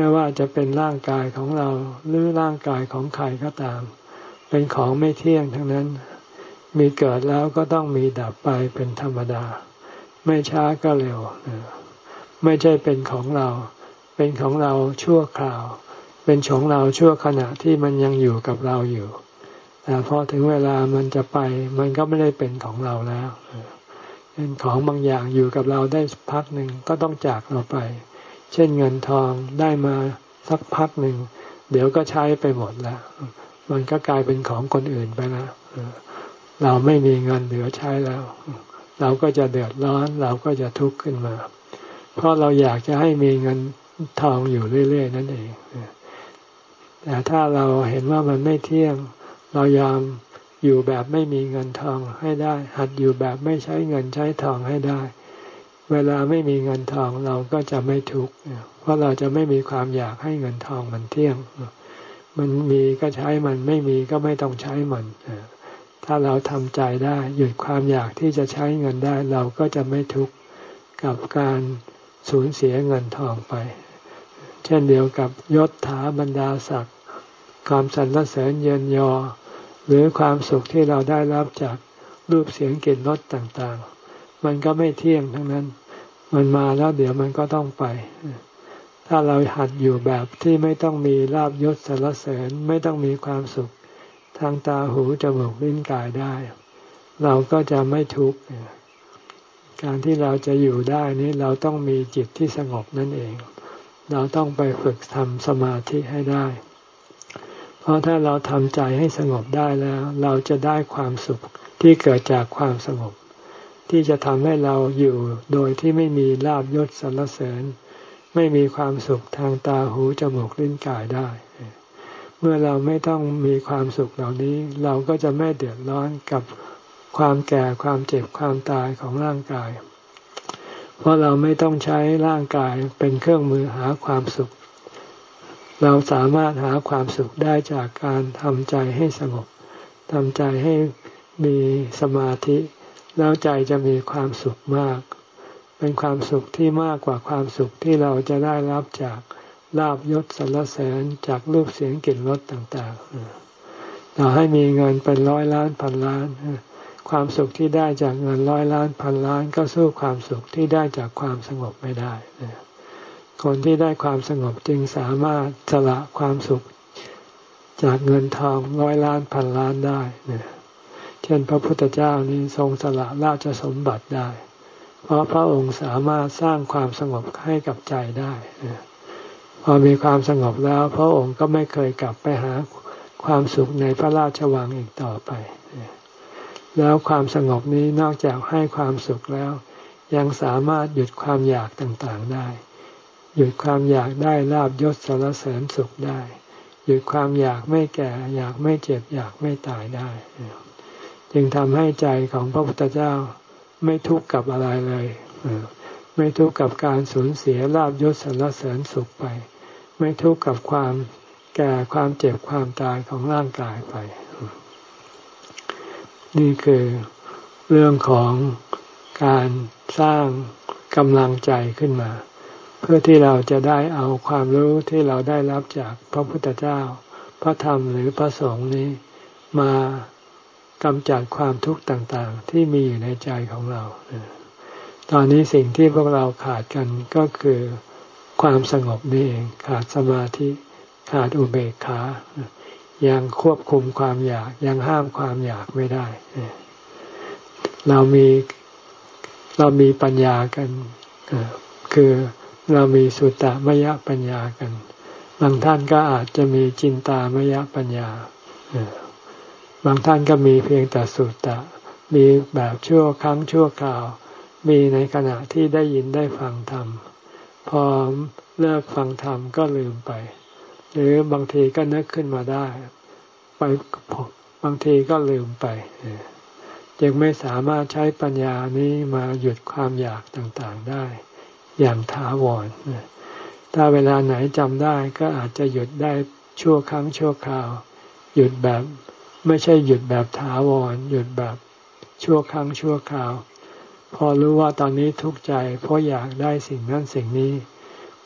ไม่ว่าจะเป็นร่างกายของเราหรือร่างกายของใครก็ตาม เป็นของไม่เที่ยงทั้งนั้น มีเกิดแล้วก็ต้องมีดับไปเป็นธรรมดา ไม่ช้าก็เร็ว ไม่ใช่เป็นของเรา เป็นของเราชั่วคราว เป็นของเราชั่วขณะที่มันยังอยู่กับเราอยู่แต่พอถึงเวลามันจะไป มันก็ไม่ได้เป็นของเราแล้วเป็นของบางอย่างอยู่กับเราได้พักหนึ่งก็ต้องจากเราไป เช่นเงินทองได้มาสักพักหนึ่ง เดี๋ยวก็ใช้ไปหมดแล้ว มันก็กลายเป็นของคนอื่นไปแล้วเราไม่มีเงินเหลือใช้แล้ว เราก็จะเดือดร้อน เราก็จะทุกข์ขึ้นมา เพราะเราอยากจะให้มีเงินทองอยู่เรื่อย ๆ นั่นเอง แต่ถ้าเราเห็นว่ามันไม่เที่ยง เรายอมอยู่แบบไม่มีเงินทองให้ได้ หัดอยู่แบบไม่ใช้เงินใช้ทองให้ได้ เวลาไม่มีเงินทองเราก็จะไม่ทุกข์เพราะเราจะไม่มีความอยากให้เงินทองมันเที่ยง มันมีก็ใช้มันไม่มีก็ไม่ต้องใช้มันถ้าเราทำใจได้ หยุดความอยากที่จะใช้เงินได้ เราก็จะไม่ทุกข์กับการสูญเสียเงินทองไป เช่นเดียวกับยศถาบรรดาศักดิ์ความสรรเสริญเยินยอ หรือความสุขที่เราได้รับจากรูปเสียงกลิ่นรสต่างๆ มันก็ไม่เที่ยงทั้งนั้น มันมาแล้วเดี๋ยวมันก็ต้องไป ถ้าเราหัดอยู่แบบที่ไม่ต้องมีลาบยศสารเสริญไม่ต้องมีความสุข ทางตาหูจมูกลิ้นกายได้ เราก็จะไม่ทุกข์การที่เราจะอยู่ได้นี้เราต้องมีจิตที่สงบนั่นเอง เราต้องไปฝึกทำสมาธิให้ได้ เพราะถ้าเราทำใจให้สงบได้แล้ว เราจะได้ความสุขที่เกิดจากความสงบ ที่จะทำให้เราอยู่โดยที่ไม่มีลาบยศสรรเสริญ ไม่มีความสุขทางตาหูจมูกลิ้นกายได้ เมื่อเราไม่ต้องมีความสุขเหล่านี้ เราก็จะไม่เดือดร้อนกับความแก่ความเจ็บความตายของร่างกาย เพราะเราไม่ต้องใช้ร่างกายเป็นเครื่องมือหาความสุข เราสามารถหาความสุขได้จากการทำใจให้สงบทำใจให้มีสมาธิ แล้วใจจะมีความสุขมาก เป็นความสุขที่มากกว่าความสุขที่เราจะได้รับจากลาบยศสรรเสริญจากรูปเสียงกลิ่นรสต่างๆเราให้มีเงินเป็นร้อยล้านพันล้าน ความสุขที่ได้จากเงินร้อยล้านพันล้านก็สู้ความสุขที่ได้จากความสงบไม่ได้ คนที่ได้ความสงบจึงสามารถสละความสุขจากเงินทองร้อยล้านพันล้านได้เนี่ย ช่นพระพุทธเจ้านี้ทรงสละราชสมบัติได้ เพราะพระองค์สามารถสร้างความสงบให้กับใจได้พอมีความสงบแล้ว พระองค์ก็ไม่เคยกลับไปหาความสุขในพระราชวังอีกต่อไป แล้วความสงบนี้นอกจากให้ความสุขแล้ว ยังสามารถหยุดความอยากต่างๆได้ หยุดความอยากได้ลาบยศสารเสริญสุขได้ หยุดความอยากไม่แก่ อยากไม่เจ็บ อยากไม่ตายได้ จึงทำให้ใจของพระพุทธเจ้าไม่ทุกข์กับอะไรเลยไม่ทุกข์กับการสูญเสียลาบยศสรรเสริญสุขไป ไม่ทุกข์กับความแก่ความเจ็บความตายของร่างกายไป นี่คือเรื่องของการสร้างกำลังใจขึ้นมา เพื่อที่เราจะได้เอาความรู้ที่เราได้รับจากพระพุทธเจ้า พระธรรมหรือพระสงฆ์นี้มา กำจัดความทุกข์ต่างๆ ที่มีอยู่ในใจของเรา ตอนนี้สิ่งที่พวกเราขาดกันก็คือความสงบนี่เอง ขาดสมาธิขาดอุเบกขา ยังควบคุมความอยาก ยังห้ามความอยากไม่ได้ เรามีเรามีปัญญากัน คือเรามีสุตตมยปัญญากัน บางท่านก็อาจจะมีจินตามยปัญญา บางท่านก็มีเพียงแต่สุตตะ มีแบบชั่วครั้งชั่วคราว มีในขณะที่ได้ยินได้ฟังธรรม พอเลิกฟังธรรมก็ลืมไป หรือบางทีก็นึกขึ้นมาได้ ไปบางทีก็ลืมไป จึงไม่สามารถใช้ปัญญานี้มาหยุดความอยากต่างๆได้ อย่างถาวร ถ้าเวลาไหนจำได้ก็อาจจะหยุดได้ชั่วครั้งชั่วคราว หยุดแบบ ไม่ใช่หยุดแบบถาวร หยุดแบบชั่วครั้งชั่วคราว พอรู้ว่าตอนนี้ทุกข์ใจ เพราะอยากได้สิ่งนั้นสิ่งนี้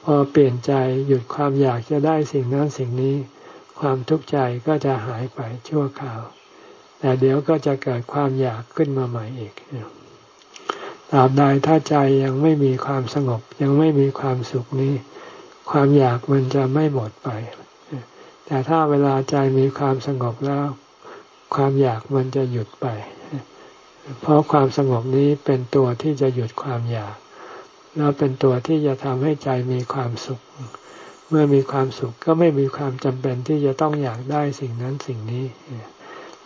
พอเปลี่ยนใจหยุดความอยากจะได้สิ่งนั้นสิ่งนี้ ความทุกข์ใจก็จะหายไปชั่วคราว แต่เดี๋ยวก็จะเกิดความอยากขึ้นมาใหม่อีกตราบใดถ้าใจยังไม่มีความสงบ ยังไม่มีความสุขนี้ ความอยากมันจะไม่หมดไป แต่ถ้าเวลาใจมีความสงบแล้ว ความอยากมันจะหยุดไป เพราะความสงบนี้เป็นตัวที่จะหยุดความอยาก แล้วเป็นตัวที่จะทำให้ใจมีความสุข เมื่อมีความสุขก็ไม่มีความจำเป็นที่จะต้องอยากได้สิ่งนั้นสิ่งนี้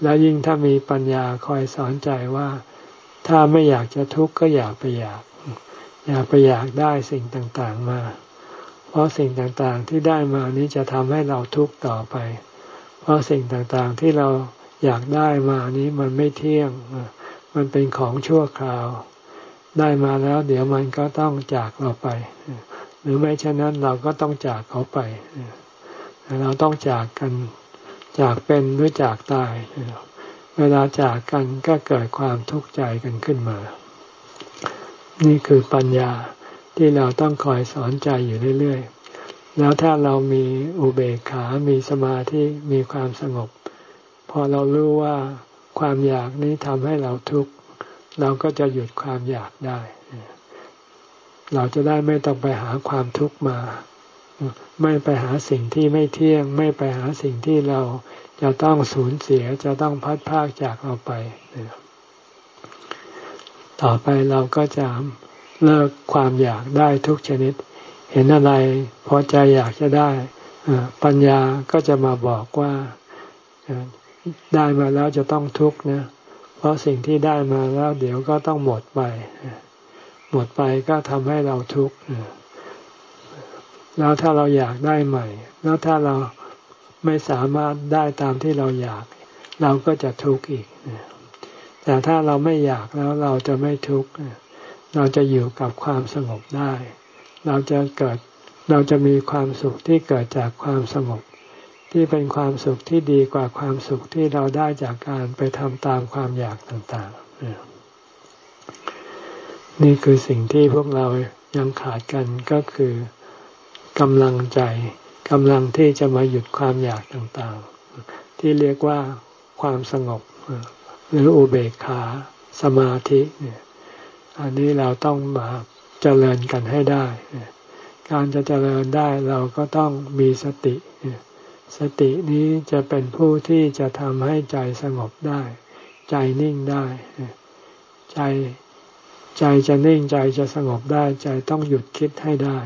แล้วยิ่งถ้ามีปัญญาคอยสอนใจว่า ถ้าไม่อยากจะทุกข์ก็อยากไปอยาก อยากไปอยากได้สิ่งต่างๆมา เพราะสิ่งต่างๆที่ได้มานี้จะทำให้เราทุกข์ต่อไป เพราะสิ่งต่างๆที่เรา อยากได้มานี้มันไม่เที่ยง มันเป็นของชั่วคราว ได้มาแล้ว เดี๋ยวมันก็ต้องจากเราไป หรือไม่เช่นนั้นเราก็ต้องจากเขาไป เราต้องจากกัน จากเป็นหรือจากตาย เวลาจากกันก็เกิดความทุกข์ใจกันขึ้นมา นี่คือปัญญาที่เราต้องคอยสอนใจอยู่เรื่อย ๆ แล้วถ้าเรามีอุเบกขา มีสมาธิ มีความสงบ พอเรารู้ว่าความอยากนี้ทำให้เราทุกข์เราก็จะหยุดความอยากได้ เราจะได้ไม่ต้องไปหาความทุกข์มา ไม่ไปหาสิ่งที่ไม่เที่ยง ไม่ไปหาสิ่งที่เราจะต้องสูญเสียจะต้องพัดพากจากเราไป ต่อไปเราก็จะเลิกความอยากได้ทุกชนิด เห็นอะไรพอใจอยากจะได้ปัญญาก็จะมาบอกว่า ได้มาแล้วจะต้องทุกข์นะ เพราะสิ่งที่ได้มาแล้ว เดี๋ยวก็ต้องหมดไป หมดไปก็ทำให้เราทุกข์แล้วถ้าเราอยากได้ใหม่ แล้วถ้าเราไม่สามารถได้ตามที่เราอยาก เราก็จะทุกข์อีก แต่ถ้าเราไม่อยากแล้วเราจะไม่ทุกข์ เราจะอยู่กับความสงบได้ เราจะเกิด เราจะมีความสุขที่เกิดจากความสงบ ที่เป็นความสุขที่ดีกว่าความสุขที่เราได้จากการไปทำตามความอยากต่างๆ นี่คือสิ่งที่พวกเรายังขาดกันก็คือกำลังใจกำลังที่จะมาหยุดความอยากต่างๆ ที่เรียกว่าความสงบ หรืออุเบกขาสมาธิเนี่ยอันนี้เราต้องมาเจริญกันให้ได้ การจะเจริญได้เราก็ต้องมีสติ สตินี้จะเป็นผู้ที่จะทำให้ใจสงบได้ ใจนิ่งได้ ใจใจจะนิ่งใจจะสงบได้ ใจต้องหยุดคิดให้ได้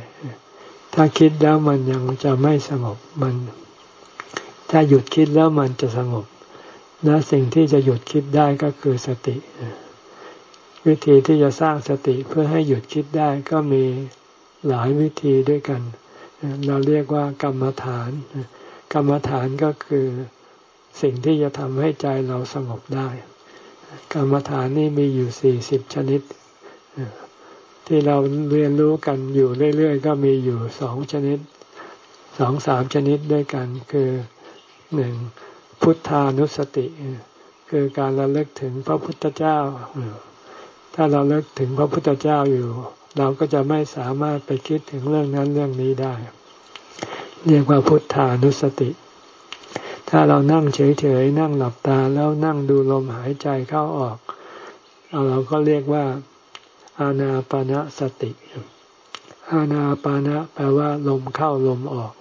ถ้าคิดแล้วมันยังจะไม่สงบมัน ถ้าหยุดคิดแล้วมันจะสงบ และสิ่งที่จะหยุดคิดได้ก็คือสติ วิธีที่จะสร้างสติเพื่อให้หยุดคิดได้ก็มีหลายวิธีด้วยกัน เราเรียกว่ากรรมฐาน กรรมฐานก็คือสิ่งที่จะทำให้ใจเราสงบได้ กรรมฐานนี่มีอยู่สี่สิบชนิด ที่เราเรียนรู้กันอยู่เรื่อยๆ ก็มีอยู่สองชนิดสองสามชนิดด้วยกันคือหนึ่งพุทธานุสติ คือการระลึกถึงพระพุทธเจ้า ถ้าเราเลิกถึงพระพุทธเจ้าอยู่ เราก็จะไม่สามารถไปคิดถึงเรื่องนั้นเรื่องนี้ได้ เรียกว่าพุทธานุสติ ถ้าเรานั่งเฉยๆนั่งหลับตาแล้วนั่งดูลมหายใจเข้าออก เราก็เรียกว่าอานาปานาสติ อานาปานะแปลว่าลมเข้าลมออก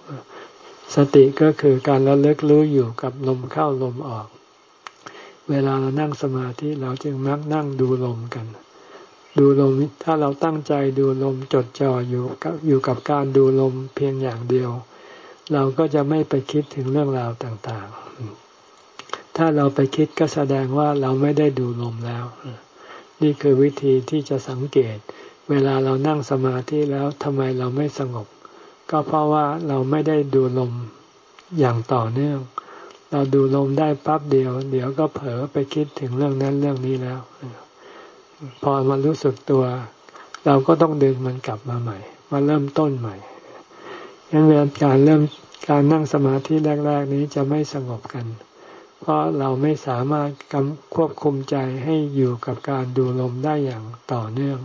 สติก็คือการระลึกรู้อยู่กับลมเข้าลมออก เวลาเรานั่งสมาธิเราจึงมักนั่งดูลมกัน ดูลมถ้าเราตั้งใจดูลมจดจ่ออยู่กับอยู่กับการดูลมเพียงอย่างเดียว เราก็จะไม่ไปคิดถึงเรื่องราวต่างๆ ถ้าเราไปคิดก็แสดงว่าเราไม่ได้ดูลมแล้ว นี่คือวิธีที่จะสังเกต เวลาเรานั่งสมาธิแล้วทำไมเราไม่สงบ ก็เพราะว่าเราไม่ได้ดูลมอย่างต่อเนื่อง เราดูลมได้ปั๊บเดียว เดี๋ยวก็เผลอไปคิดถึงเรื่องนั้นเรื่องนี้แล้ว พอมารู้สึกตัว เราก็ต้องดึงมันกลับมาใหม่ มาเริ่มต้นใหม่ยังเวลาการเริ่ม การนั่งสมาธิแรก ๆ นี้จะไม่สงบกัน เพราะเราไม่สามารถกำควบคุมใจให้อยู่กับการดูลมได้อย่างต่อเนื่อง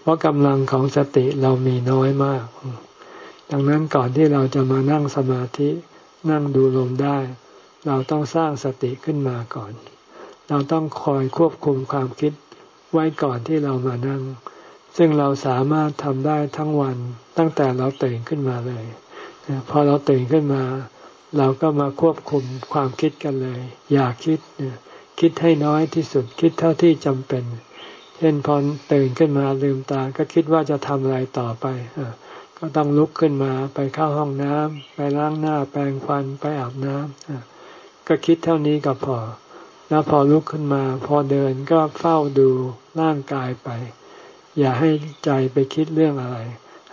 เพราะกำลังของสติเรามีน้อยมาก ดังนั้นก่อนที่เราจะมานั่งสมาธินั่งดูลมได้ เราต้องสร้างสติขึ้นมาก่อน เราต้องคอยควบคุมความคิดไว้ก่อนที่เรามานั่ง ซึ่งเราสามารถทำได้ทั้งวันตั้งแต่เราตื่นขึ้นมาเลย พอเราตื่นขึ้นมา เราก็มาควบคุมความคิดกันเลย อย่าคิดคิดให้น้อยที่สุดคิดเท่าที่จำเป็น เช่นพอตื่นขึ้นมาลืมตา ก็คิดว่าจะทำอะไรต่อไปก็ต้องลุกขึ้นมาไปเข้าห้องน้ำไปล้างหน้าแปรงฟันไปอาบน้ำก็คิดเท่านี้ก็พอ แล้วพอลุกขึ้นมา พอเดินก็เฝ้าดูร่างกายไป อย่าให้ใจไปคิดเรื่องอะไร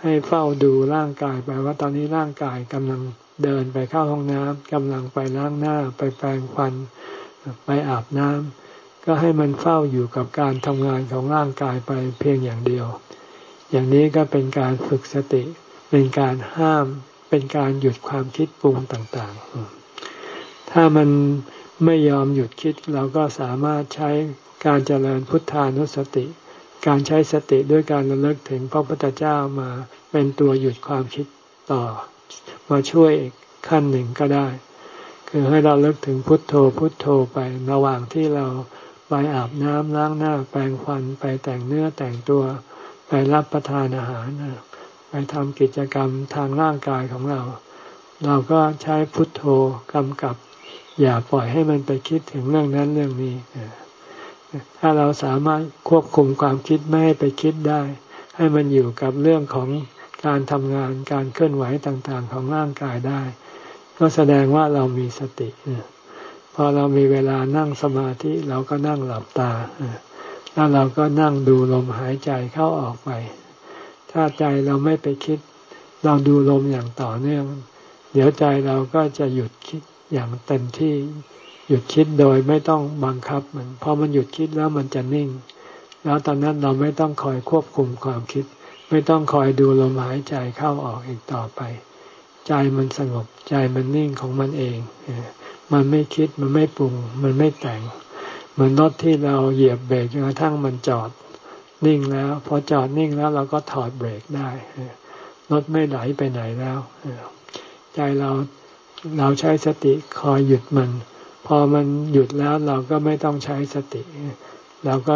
ให้เฝ้าดูร่างกายไปว่าตอนนี้ร่างกายกำลังเดินไปเข้าห้องน้ำกำลังไปล้างหน้าไปแปรงฟัน ไปอาบน้ำก็ให้มันเฝ้าอยู่กับการทำงานของร่างกายไปเพียงอย่างเดียว อย่างนี้ก็เป็นการฝึกสติ เป็นการห้าม เป็นการหยุดความคิดปรุงต่างๆ ถ้ามันไม่ยอมหยุดคิดเราก็สามารถใช้การเจริญพุทธานุสติ การใช้สติด้วยการระลึกถึงพระพุทธเจ้ามาเป็นตัวหยุดความคิดต่อ มาช่วยอีกขั้นหนึ่งก็ได้ คือให้เราเลิกถึงพุทโธพุทโธไประหว่างที่เราไปอาบน้ำล้างหน้า แปรงฟันไปแต่งเนื้อแต่งตัวไปรับประทานอาหารไปทำกิจกรรมทางร่างกายของเรา เราก็ใช้พุทโธกำกับ อย่าปล่อยให้มันไปคิดถึงเรื่องนั้นเรื่องนี้ ถ้าเราสามารถควบคุมความคิดไม่ให้ไปคิดได้ ให้มันอยู่กับเรื่องของการทำงานการเคลื่อนไหวต่างๆ ของร่างกายได้ ก็แสดงว่าเรามีสติพอเรามีเวลานั่งสมาธิเราก็นั่งหลับตาแล้วเราก็นั่งดูลมหายใจเข้าออกไป ถ้าใจเราไม่ไปคิด เราดูลมอย่างต่อเนื่อง เดี๋ยวใจเราก็จะหยุดคิดอย่างเต็มที่ หยุดคิดโดยไม่ต้องบังคับมันพอมันหยุดคิดแล้วมันจะนิ่ง แล้วตอนนั้นเราไม่ต้องคอยควบคุมความคิด ไม่ต้องคอยดูลมหายใจเข้าออกอีกต่อไป ใจมันสงบใจมันนิ่งของมันเองมันไม่คิดมันไม่ปรุง มันไม่แต่ง เหมือนรถที่เราเหยียบเบรกจนกระทั่งมันจอดนิ่งแล้ว พอจอดนิ่งแล้วเราก็ถอดเบรกได้รถไม่ไหลไปไหนแล้วใจเราเราใช้สติคอยหยุดมัน พอมันหยุดแล้วเราก็ไม่ต้องใช้สติ เราก็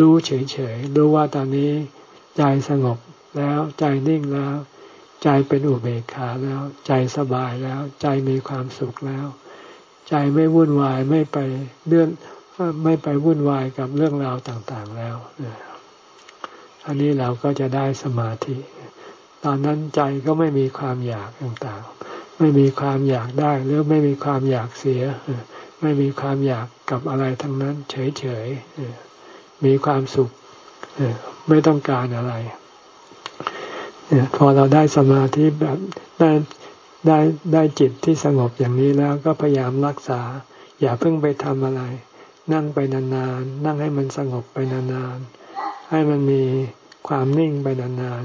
รู้เฉยๆรู้ว่าตอนนี้ใจสงบแล้วใจนิ่งแล้ว ใจเป็นอุเบกขาแล้ว ใจสบายแล้ว ใจมีความสุขแล้ว ใจไม่วุ่นวายไม่ไปเลื่อนไม่ไปวุ่นวายกับเรื่องราวต่างๆแล้วอันนี้เราก็จะได้สมาธิ ตอนนั้นใจก็ไม่มีความอยากต่างๆ ไม่มีความอยากได้หรือไม่มีความอยากเสีย ไม่มีความอยากกับอะไรทั้งนั้น เฉยๆมีความสุขไม่ต้องการอะไรพอเราได้สมาธิแบบได้ได้ได้จิตที่สงบอย่างนี้แล้วก็พยายามรักษา อย่าเพิ่งไปทำอะไร นั่งไปนานๆนั่งให้มันสงบไปนานๆให้มันมีความนิ่งไปนาน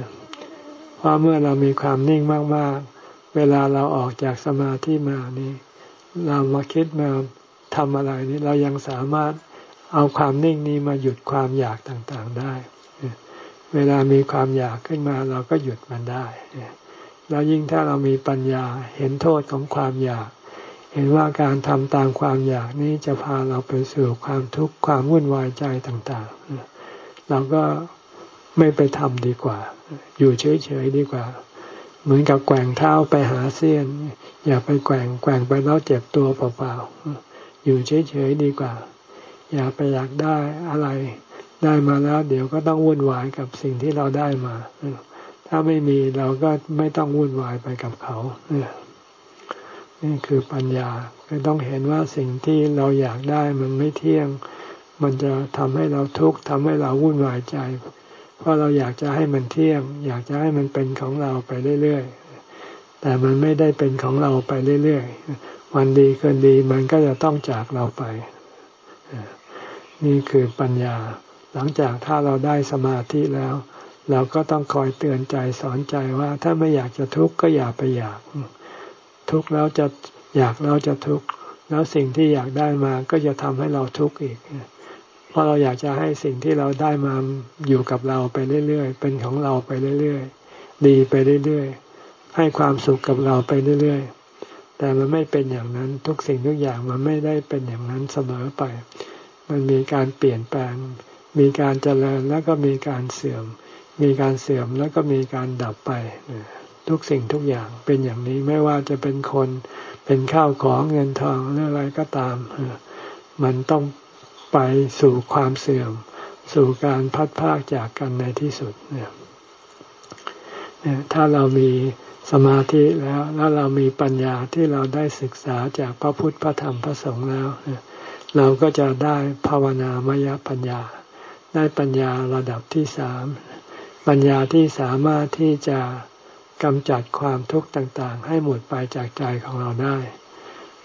ๆเพราะเมื่อเรามีความนิ่งมากๆ เวลาเราออกจากสมาธิมานี้เรามาคิดมาทำอะไรนี้เรายังสามารถเอาความนิ่งนี้มาหยุดความอยากต่างๆได้ เวลามีความอยากขึ้นมาเราก็หยุดมันได้ แล้วยิ่งถ้าเรามีปัญญาเห็นโทษของความอยาก เห็นว่าการทำตามความอยากนี้จะพาเราไปสู่ความทุกข์ความวุ่นวายใจต่างๆ เราก็ไม่ไปทำดีกว่า อยู่เฉยๆดีกว่า เหมือนกับแกว่งเท้าไปหาเสี้ยน อย่าไปแกว่งแกว่งไปแล้วเจ็บตัวเปล่าๆอยู่เฉยๆดีกว่า อย่าไปอยากได้อะไรได้มาแล้ว เดี๋ยวก็ต้องวุ่นวายกับสิ่งที่เราได้มา ถ้าไม่มีเราก็ไม่ต้องวุ่นวายไปกับเขานี่คือปัญญาคือต้องเห็นว่าสิ่งที่เราอยากได้มันไม่เที่ยง มันจะทำให้เราทุกข์ทำให้เราวุ่นวายใจ เพราะเราอยากจะให้มันเที่ยง อยากจะให้มันเป็นของเราไปเรื่อยๆ แต่มันไม่ได้เป็นของเราไปเรื่อยๆ วันดีเกินดีมันก็จะต้องจากเราไป นี่คือปัญญา หลังจากถ้าเราได้สมาธิแล้ว เราก็ต้องคอยเตือนใจสอนใจว่า ถ้าไม่อยากจะทุกข์ก็อย่าไปอยาก ทุกข์แล้วจะอยากแล้วจะทุกข์แล้วสิ่งที่อยากได้มาก็จะทำให้เราทุกข์อีก พราะเราอยากจะให้สิ่งที่เราได้มาอยู่กับเราไปเรื่อยๆ เป็นของเราไปเรื่อยๆ ดีไปเรื่อยๆ ให้ความสุขกับเราไปเรื่อยๆ แต่มันไม่เป็นอย่างนั้นทุกสิ่งทุกอย่างมันไม่ได้เป็นอย่างนั้นเสมอไป มันมีการเปลี่ยนแปลง มีการเจริญแล้วก็มีการเสื่อม มีการเสื่อมแล้วก็มีการดับไป ทุกสิ่งทุกอย่างเป็นอย่างนี้ไม่ว่าจะเป็นคนเป็นข้าวของเงินทองหรืออะไรก็ตาม มันต้อง ไปสู่ความเสื่อม สู่การพัดพากจากกันในที่สุดเนี่ยถ้าเรามีสมาธิแล้ว แล้วเรามีปัญญาที่เราได้ศึกษาจากพระพุทธพระธรรมพระสงฆ์แล้ว เราก็จะได้ภาวนามยปัญญา ได้ปัญญาระดับที่สามปัญญาที่สามารถที่จะกำจัดความทุกข์ต่างๆ ให้หมดไปจากใจของเราได้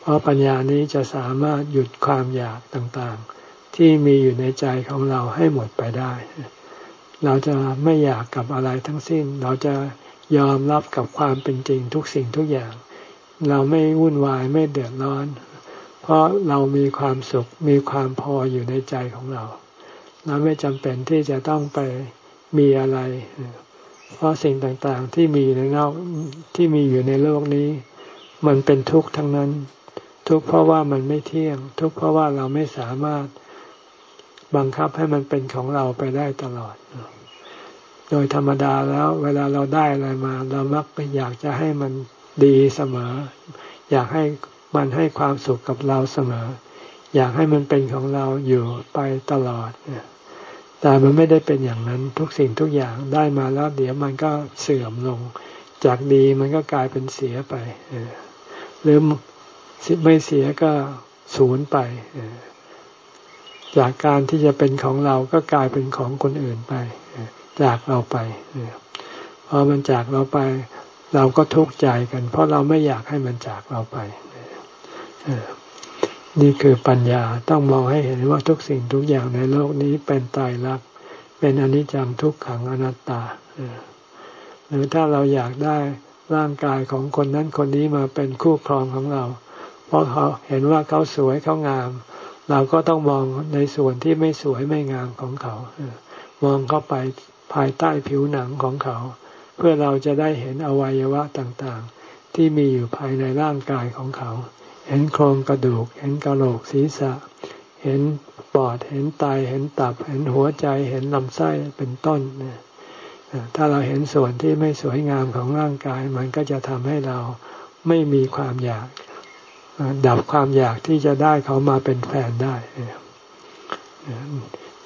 เพราะปัญญานี้จะสามารถหยุดความอยากต่างๆ ที่มีอยู่ในใจของเราให้หมดไปได้ เราจะไม่อยากกับอะไรทั้งสิ้น เราจะยอมรับกับความเป็นจริงทุกสิ่งทุกอย่าง เราไม่วุ่นวายไม่เดือดร้อน เพราะเรามีความสุขมีความพออยู่ในใจของเรา เราไม่จำเป็นที่จะต้องไปมีอะไร เพราะสิ่งต่างๆที่มีในโลกที่มีอยู่ในโลกนี้ มันเป็นทุกข์ทั้งนั้น ทุกข์เพราะว่ามันไม่เที่ยง ทุกข์เพราะว่าเราไม่สามารถ บังคับให้มันเป็นของเราไปได้ตลอด โดยธรรมดาแล้ว เวลาเราได้อะไรมา เรามักอยากจะให้มันดีเสมอ อยากให้มันให้ความสุขกับเราเสมอ อยากให้มันเป็นของเราอยู่ไปตลอดแต่มันไม่ได้เป็นอย่างนั้นทุกสิ่งทุกอย่างได้มาแล้วเดี๋ยวมันก็เสื่อมลง จากดีมันก็กลายเป็นเสียไปหรือไม่เสียก็ศูนย์ไป จากการที่จะเป็นของเราก็กลายเป็นของคนอื่นไป จากเราไปพอมันจากเราไป เราก็ทุกข์ใจกัน เพราะเราไม่อยากให้มันจากเราไปนี่คือปัญญาต้องมองให้เห็นว่าทุกสิ่งทุกอย่างในโลกนี้เป็นตายรัก เป็นอนิจจังทุกขังอนัตตาหรือถ้าเราอยากได้ร่างกายของคนนั้นคนนี้มาเป็นคู่ครองของเรา เพราะเขาเห็นว่าเขาสวยเขางาม เราก็ต้องมองในส่วนที่ไม่สวยไม่งามของเขา มองเข้าไปภายใต้ผิวหนังของเขา เพื่อเราจะได้เห็นอวัยวะต่างๆ ที่มีอยู่ภายในร่างกายของเขา เห็นโครงกระดูก เห็นกระโหลกศีรษะ เห็นปอด เห็นไต เห็นตับ เห็นหัวใจ เห็นลำไส้ เป็นต้นเนี่ยถ้าเราเห็นส่วนที่ไม่สวยงามของร่างกาย มันก็จะทำให้เราไม่มีความอยาก ดับความอยากที่จะได้เขามาเป็นแฟนได้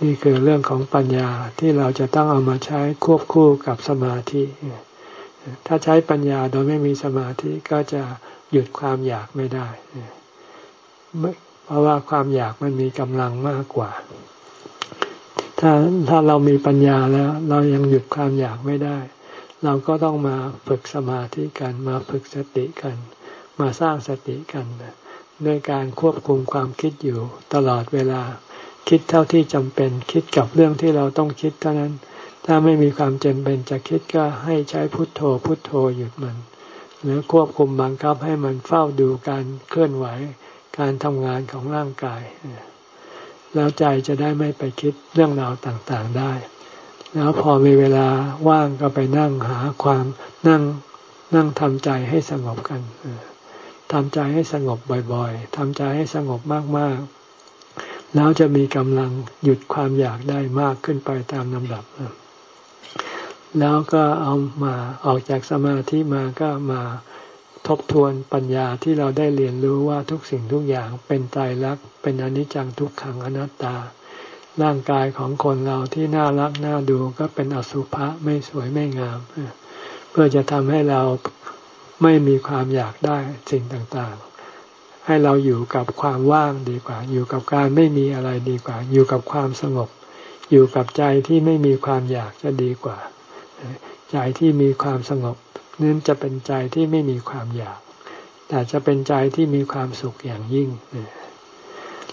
นี่คือเรื่องของปัญญาที่เราจะต้องเอามาใช้ควบคู่กับสมาธิ ถ้าใช้ปัญญาโดยไม่มีสมาธิก็จะหยุดความอยากไม่ได้ เพราะว่าความอยากมันมีกำลังมากกว่า ถ้าถ้าเรามีปัญญาแล้ว เรายังหยุดความอยากไม่ได้ เราก็ต้องมาฝึกสมาธิกันมาฝึกสติกัน มาสร้างสติกันด้วยการควบคุมความคิดอยู่ตลอดเวลา คิดเท่าที่จำเป็นคิดกับเรื่องที่เราต้องคิดเท่านั้น ถ้าไม่มีความจำเป็นจะคิดก็ให้ใช้พุทโธพุทโธหยุดมัน หรือควบคุมบังคับให้มันเฝ้าดูการเคลื่อนไหว การทำงานของร่างกาย แล้วใจจะได้ไม่ไปคิดเรื่องราวต่างๆได้แล้วพอมีเวลาว่างก็ไปนั่งหาความนั่งนั่งทำใจให้สงบกัน ทำใจให้สงบบ่อยๆทำใจให้สงบมากๆ แล้วจะมีกำลังหยุดความอยากได้มากขึ้นไปตามลำดับ แล้วก็เอามาออกจากสมาธิมาก็มาทบทวนปัญญาที่เราได้เรียนรู้ว่าทุกสิ่งทุกอย่างเป็นไตายรักษณ์เป็นอนิจจังทุกขังอนัตตา ร่างกายของคนเราที่น่ารักน่าดูก็เป็นอสุภะไม่สวยไม่งาม เพื่อจะทำให้เรา ไม่มีความอยากได้สิ่งต่างๆ ให้เราอยู่กับความว่างดีกว่า อยู่กับการไม่มีอะไรดีกว่า อยู่กับความสงบ อยู่กับใจที่ไม่มีความอยากจะดีกว่า ใจที่มีความสงบนั้นจะเป็นใจที่ไม่มีความอยาก แต่จะเป็นใจที่มีความสุขอย่างยิ่ง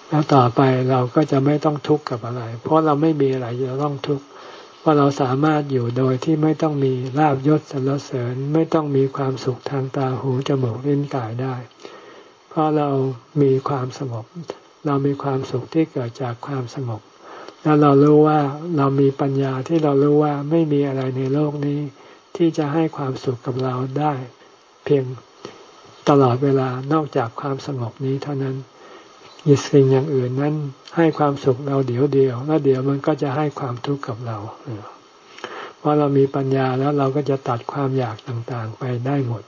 แล้วต่อไปเราก็จะไม่ต้องทุกข์กับอะไร เพราะเราไม่มีอะไรจะต้องทุกข์ เพราเราสามารถอยู่โดยที่ไม่ต้องมีลาบยศสรรเสริญไม่ต้องมีความสุขทางตาหูจมูกลิ้นกายได้ เพราะเรามีความสงบ เรามีความสุขที่เกิดจากความสงบ แล้วเรารู้ว่าเรามีปัญญาที่เรารู้ว่าไม่มีอะไรในโลกนี้ ที่จะให้ความสุขกับเราได้ เพียงตลอดเวลานอกจากความสงบนี้เท่านั้น ยิสิ่งอย่างอื่นนั้นให้ความสุขเราเดี๋ยวเดียวแล้วเดี๋ยวมันก็จะให้ความทุกข์กับเราเพราะเรามีปัญญาแล้วเราก็จะตัดความอยากต่างๆไปได้หมด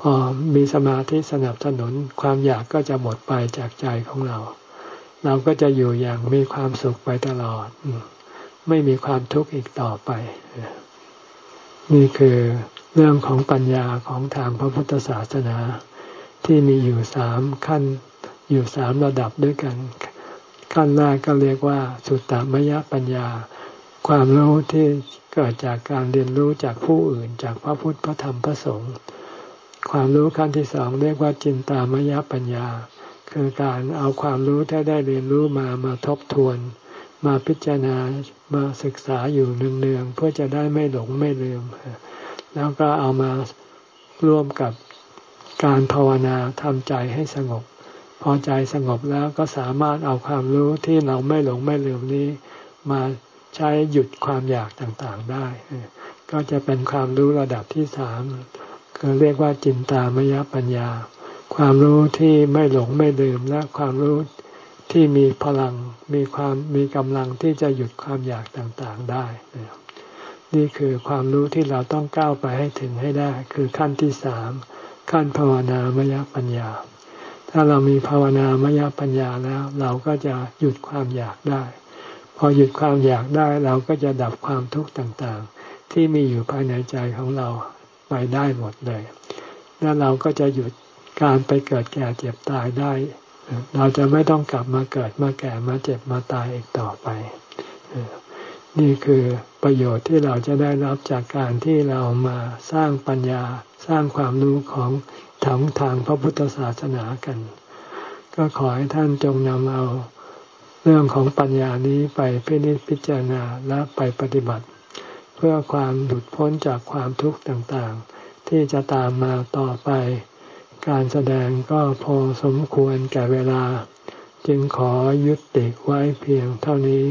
พอมีสมาธิสนับสนุนความอยากก็จะหมดไปจากใจของเรา เราก็จะอยู่อย่างมีความสุขไปตลอด ไม่มีความทุกข์อีกต่อไป นี่คือเรื่องของปัญญาของทางพระพุทธศาสนาที่มีอยู่สามขั้น อยู่สามระดับด้วยกัน ขั้นแรกก็เรียกว่า สุตตมยปัญญา ความรู้ที่เกิดจากการเรียนรู้จากผู้อื่น จากพระพุทธพระธรรมพระสงฆ์ความรู้ขั้นที่สองเรียกว่าจินตามยปัญญา คือการเอาความรู้ที่ได้เรียนรู้มามาทบทวน มาพิจารณามาศึกษาอยู่เนืองๆเพื่อจะได้ไม่หลงไม่ลืม แล้วก็เอามาร่วมกับการภาวนาทำใจให้สงบ พอใจสงบแล้วก็สามารถเอาความรู้ที่เราไม่หลงไม่ลืมนี้ มาใช้หยุดความอยากต่างๆได้ ก็จะเป็นความรู้ระดับที่สามคือเรียกว่าจินตามยปัญญา ความรู้ที่ไม่หลงไม่ลืมและความรู้ที่มีพลังมีความมีกำลังที่จะหยุดความอยากต่างๆได้ นี่คือความรู้ที่เราต้องก้าวไปให้ถึงให้ได้ คือขั้นที่สามขั้นภาวนามยปัญญา ถ้าเรามีภาวนามยปัญญาแล้ว เราก็จะหยุดความอยากได้ พอหยุดความอยากได้เราก็จะดับความทุกข์ต่างๆ ที่มีอยู่ภายในใจของเราไปได้หมดเลย แล้วเราก็จะหยุดการไปเกิดแก่เจ็บตายได้ เราจะไม่ต้องกลับมาเกิดมาแก่มาเจ็บมาตายอีกต่อไป นี่คือประโยชน์ที่เราจะได้รับจากการที่เรามาสร้างปัญญาสร้างความรู้ของ ทางทางพระพุทธศาสนากัน ก็ขอให้ท่านจงนำเอาเรื่องของปัญญานี้ไปพิจิตพิจารณาและไปปฏิบัติ เพื่อความหลุดพ้นจากความทุกข์ต่างๆ ที่จะตามมาต่อไป การแสดงก็พอสมควรแก่เวลา จึงขอยุติไว้เพียงเท่านี้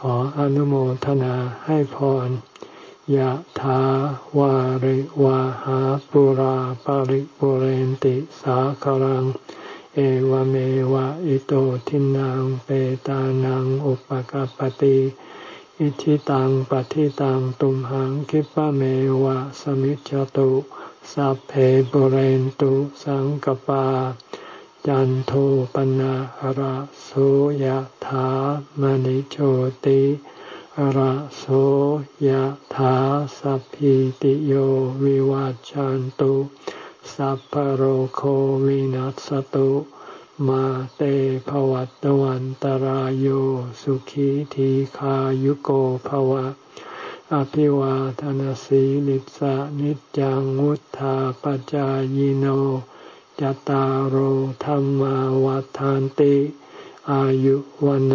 ขออนุโมทนาให้พร ยะถาวาริวาหาปุราปาริปุเรนติสาครัง เอวเมวะอิโตทินังเปตานังอุปกปติอิทิตังปฏิตังตุมหังคิปะเมวะสมิจจตุสัพเพปุเรนตุสังกปา จันโทปนะหระโสยะถามณิโชติ ระโสยถาสัพพิติโยวิวัจจันตุสัพพโรโควินัสตุมาเตภวัตวันตารโยสุขีทีขายุโกภวะ อภิวาทนสีลิสานิจังวุธาปจายโนจตารโหธรรมวาทานติ อายุวันโอ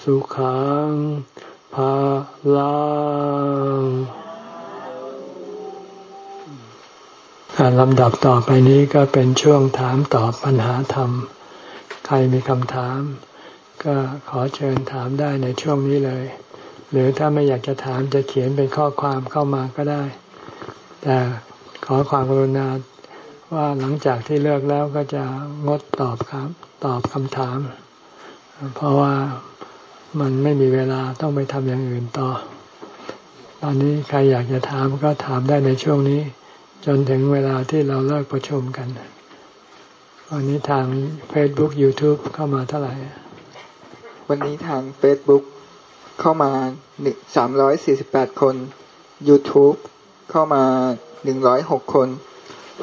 สุขัง ภาลังลำดับต่อไปนี้ก็เป็นช่วงถามตอบปัญหาธรรม ใครมีคำถาม ก็ขอเชิญถามได้ในช่วงนี้เลย หรือถ้าไม่อยากจะถามจะเขียนเป็นข้อความเข้ามาก็ได้ แต่ขอความกรุณาว่าหลังจากที่เลิกแล้วก็จะงดตอบครับ ตอบคำถาม เพราะว่า มันไม่มีเวลาต้องไปทำอย่างอื่นต่อ ตอนนี้ใครอยากจะถามก็ถามได้ในช่วงนี้ จนถึงเวลาที่เราเลิกประชุมกันวันนี้ทาง Facebook YouTube เข้ามาเท่าไหร่ วันนี้ทาง Facebook เข้ามาสามร้อยสี่สิบแปดคน YouTube เข้ามาหนึ่งร้อยหกคน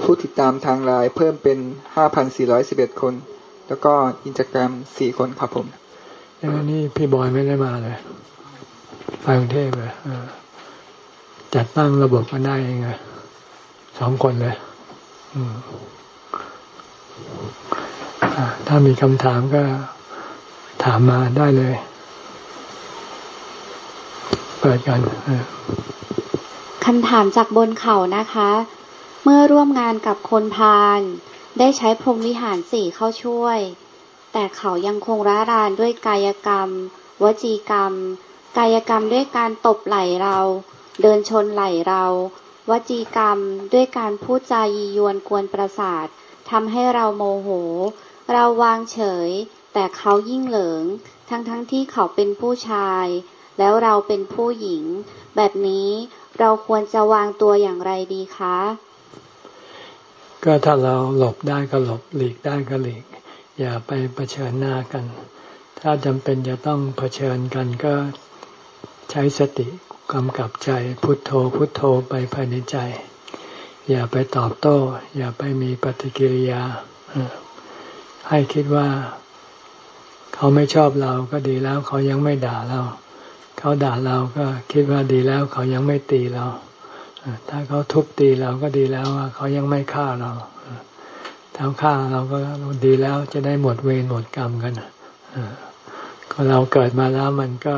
ผู้ติดตามทางไลน์เพิ่มเป็นห้าพันสี่ร้อยสิบเอ็ดคน แล้วก็อินสตาแกรมสี่คนครับผม นี่พี่บอยไม่ได้มาเลยไปกรุงเทพเลยจัดตั้งระบบกันได้เองสองคนเลยถ้ามีคำถามก็ถามมาได้เลย เปิดกันคำถามจากบนเขานะคะ เมื่อร่วมงานกับคนพาลได้ใช้พรมวิหารสี่เข้าช่วย แต่เขายังคงร้ารานด้วยกายกรรม วจีกรรม กายกรรมด้วยการตบไหล่เรา เดินชนไหล่เรา วจีกรรมด้วยการพูดจายียวนกวนประสาททำให้เราโมโห เราวางเฉย แต่เขายิ่งเหลิง ทั้งๆทที่เขาเป็นผู้ชาย แล้วเราเป็นผู้หญิง แบบนี้เราควรจะวางตัวอย่างไรดีคะ ก็ถ้าเราหลบได้ก็หลบหลีกได้ก็หลีก อย่าไปเผชิญหน้ากัน ถ้าจำเป็นจะต้องเผชิญกันก็ใช้สติกำกับใจพุทโธพุทโธไปภายในใจ อย่าไปตอบโต้ อย่าไปมีปฏิกิริยา ให้คิดว่า เขาไม่ชอบเราก็ดีแล้ว เขายังไม่ด่าเรา เขาด่าเราก็คิดว่าดีแล้ว เขายังไม่ตีเราถ้าเขาทุบตีเราก็ดีแล้วว่าเขายังไม่ฆ่าเรา ถ้าฆ่างเราก็ดีแล้วจะได้หมดเวรหมดกรรมกันก็เราเกิดมาแล้วมันก็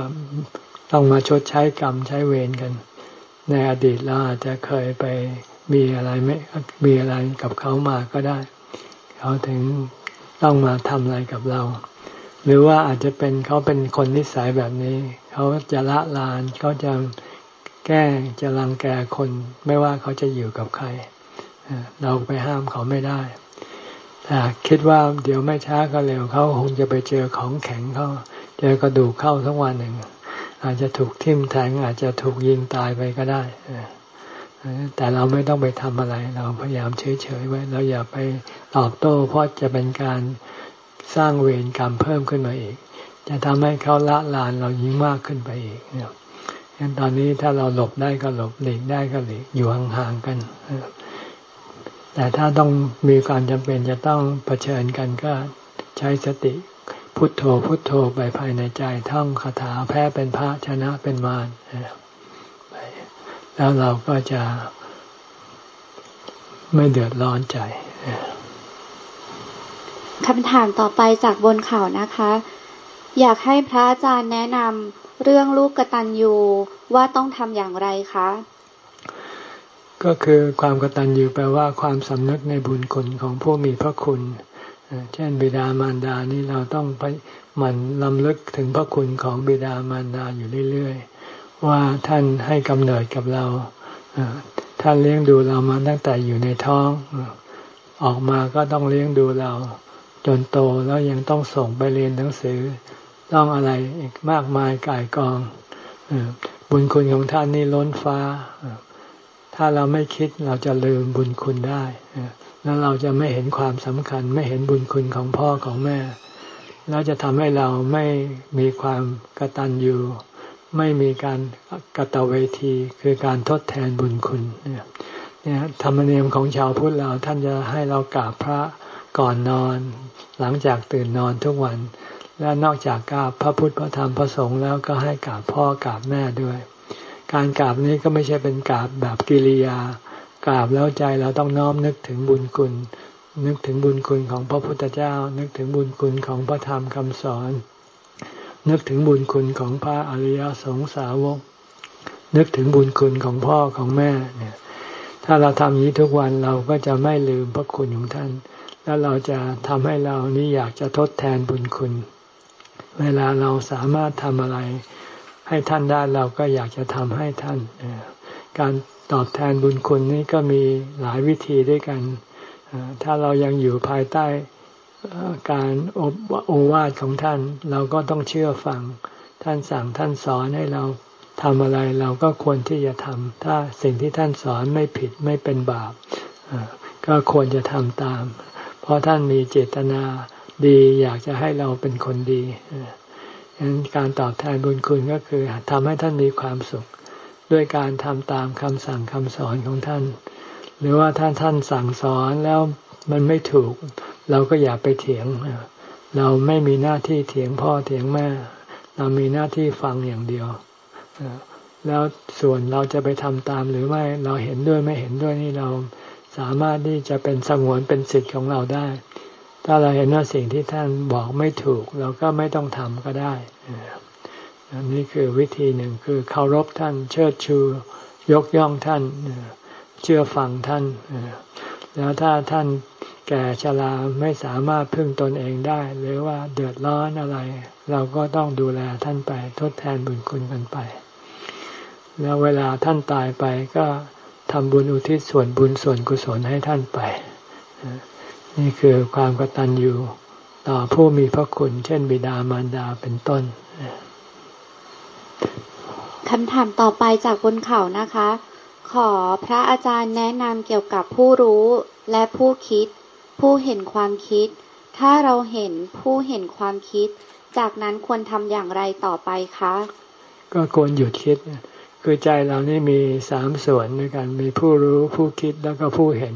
ต้องมาชดใช้กรรมใช้เวรกัน ในอดีตเราอาจจะเคยไปมีอะไรไม่มีอะไรกับเขามาก็ได้ เขาถึงต้องมาทำอะไรกับเรา หรือว่าอาจจะเป็นเขาเป็นคนนิสัยแบบนี้ เขาจะละลานเขาจะแก้จะรังแกคน ไม่ว่าเขาจะอยู่กับใคร เราไปห้ามเขาไม่ได้ แต่คิดว่าเดี๋ยวไม่ช้าก็เร็วเขาคงจะไปเจอของแข็งเขาเจอกระดูกเข้าทั้งวันหนึ่ง อาจจะถูกทิ่มแทงอาจจะถูกยิงตายไปก็ได้แต่เราไม่ต้องไปทำอะไร เราพยายามเฉยๆไว้เราอย่าไปตอบโต้ เพราะจะเป็นการสร้างเวรกรรมเพิ่มขึ้นมาอีก จะทำให้เขาละลานเรายิ่งมากขึ้นไปอีกเนี่ยตอนนี้ถ้าเราหลบได้ก็หลบหลีกได้ก็หลีกอยู่ห่างๆกัน แต่ถ้าต้องมีความจำเป็นจะต้องเผชิญกันก็ใช้สติพุทโธพุทโธไปภายในใจท่องคาถาแพ้เป็นพระชนะเป็นมารแล้วเราก็จะไม่เดือดร้อนใจคำถามต่อไปจากบนเขานะคะ อยากให้พระอาจารย์แนะนำเรื่องลูกกตัญญูว่าต้องทำอย่างไรคะ ก็คือความกตัญญูแปลว่าความสำนึกในบุญคุณของผู้มีพระคุณ เช่นบิดามารดานี่เราต้องไปหมั่นลำลึกถึงพระคุณของบิดามารดาอยู่เรื่อยๆ ว่าท่านให้กำเนิดกับเราท่านเลี้ยงดูเรามาตั้งแต่อยู่ในท้อง ออกมาก็ต้องเลี้ยงดูเรา จนโตแล้วยังต้องส่งไปเรียนหนังสือ ต้องอะไรอีกมากมายกายกองบุญคุณของท่านนี่ล้นฟ้า ถ้าเราไม่คิดเราจะลืมบุญคุณได้แล้วเราจะไม่เห็นความสำคัญ ไม่เห็นบุญคุณของพ่อของแม่ แล้วจะทำให้เราไม่มีความกตัญญูไม่มีการกตเวทีคือการทดแทนบุญคุณเนี่ยธรรมเนียมของชาวพุทธเราท่านจะให้เรากราบพระก่อนนอน หลังจากตื่นนอนทุกวัน และนอกจากกราบพระพุทธพระธรรมพระสงฆ์แล้วก็ให้กราบพ่อกราบแม่ด้วย การกราบนี้ก็ไม่ใช่เป็นกราบแบบกิริยากราบแล้วใจเราต้องน้อมนึกถึงบุญคุณ นึกถึงบุญคุณของพระพุทธเจ้า นึกถึงบุญคุณของพระธรรมคำสอน นึกถึงบุญคุณของพระอริยสงสาวก นึกถึงบุญคุณของพ่อของแม่เนี่ยถ้าเราทำนี้ทุกวันเราก็จะไม่ลืมพระคุณของท่าน แล้วเราจะทำให้เรานี้อยากจะทดแทนบุญคุณ เวลาเราสามารถทำอะไร ให้ท่านได้เราก็อยากจะทำให้ท่านการตอบแทนบุญคุณนี้ก็มีหลายวิธีด้วยกัน ถ้าเรายังอยู่ภายใต้การโอวาทของท่าน เราก็ต้องเชื่อฟัง ท่านสั่งท่านสอนให้เราทำอะไรเราก็ควรที่จะทำ ถ้าสิ่งที่ท่านสอนไม่ผิดไม่เป็นบาปก็ควรจะทำตาม เพราะท่านมีเจตนาดีอยากจะให้เราเป็นคนดี การตอบแทนบุญคุณก็คือทำให้ท่านมีความสุข ด้วยการทำตามคำสั่งคำสอนของท่าน หรือว่าท่านท่านสั่งสอนแล้วมันไม่ถูก เราก็อย่าไปเถียง เราไม่มีหน้าที่เถียงพ่อเถียงแม่ เรามีหน้าที่ฟังอย่างเดียวแล้วส่วนเราจะไปทำตามหรือไม่เราเห็นด้วยไม่เห็นด้วยนี่เราสามารถที่จะเป็นสงวนเป็นสิทธิ์ของเราได้ ถ้าเราเห็นว่าสิ่งที่ท่านบอกไม่ถูก เราก็ไม่ต้องทำก็ได้อันนี้คือวิธีหนึ่งคือเคารพท่านเชิดชู ยกย่องท่านเชื่อฟังท่านแล้วถ้าท่านแก่ชราไม่สามารถพึ่งตนเองได้ หรือว่าเดือดร้อนอะไร เราก็ต้องดูแลท่านไปทดแทนบุญคุณกันไป แล้วเวลาท่านตายไปก็ทำบุญอุทิศส่วนบุญส่วนกุศลให้ท่านไป นี่คือความกตัญญูต่อผู้มีพระคุณ เช่น บิดามารดาเป็นต้นคำถามต่อไปจากบนเขานะคะ ขอพระอาจารย์แนะนำเกี่ยวกับผู้รู้และผู้คิด ผู้เห็นความคิด ถ้าเราเห็นผู้เห็นความคิด จากนั้นควรทำอย่างไรต่อไปคะ ก็ควรหยุดคิด คือใจเรานี่มีสามส่วนด้วยกัน มีผู้รู้ผู้คิดแล้วก็ผู้เห็น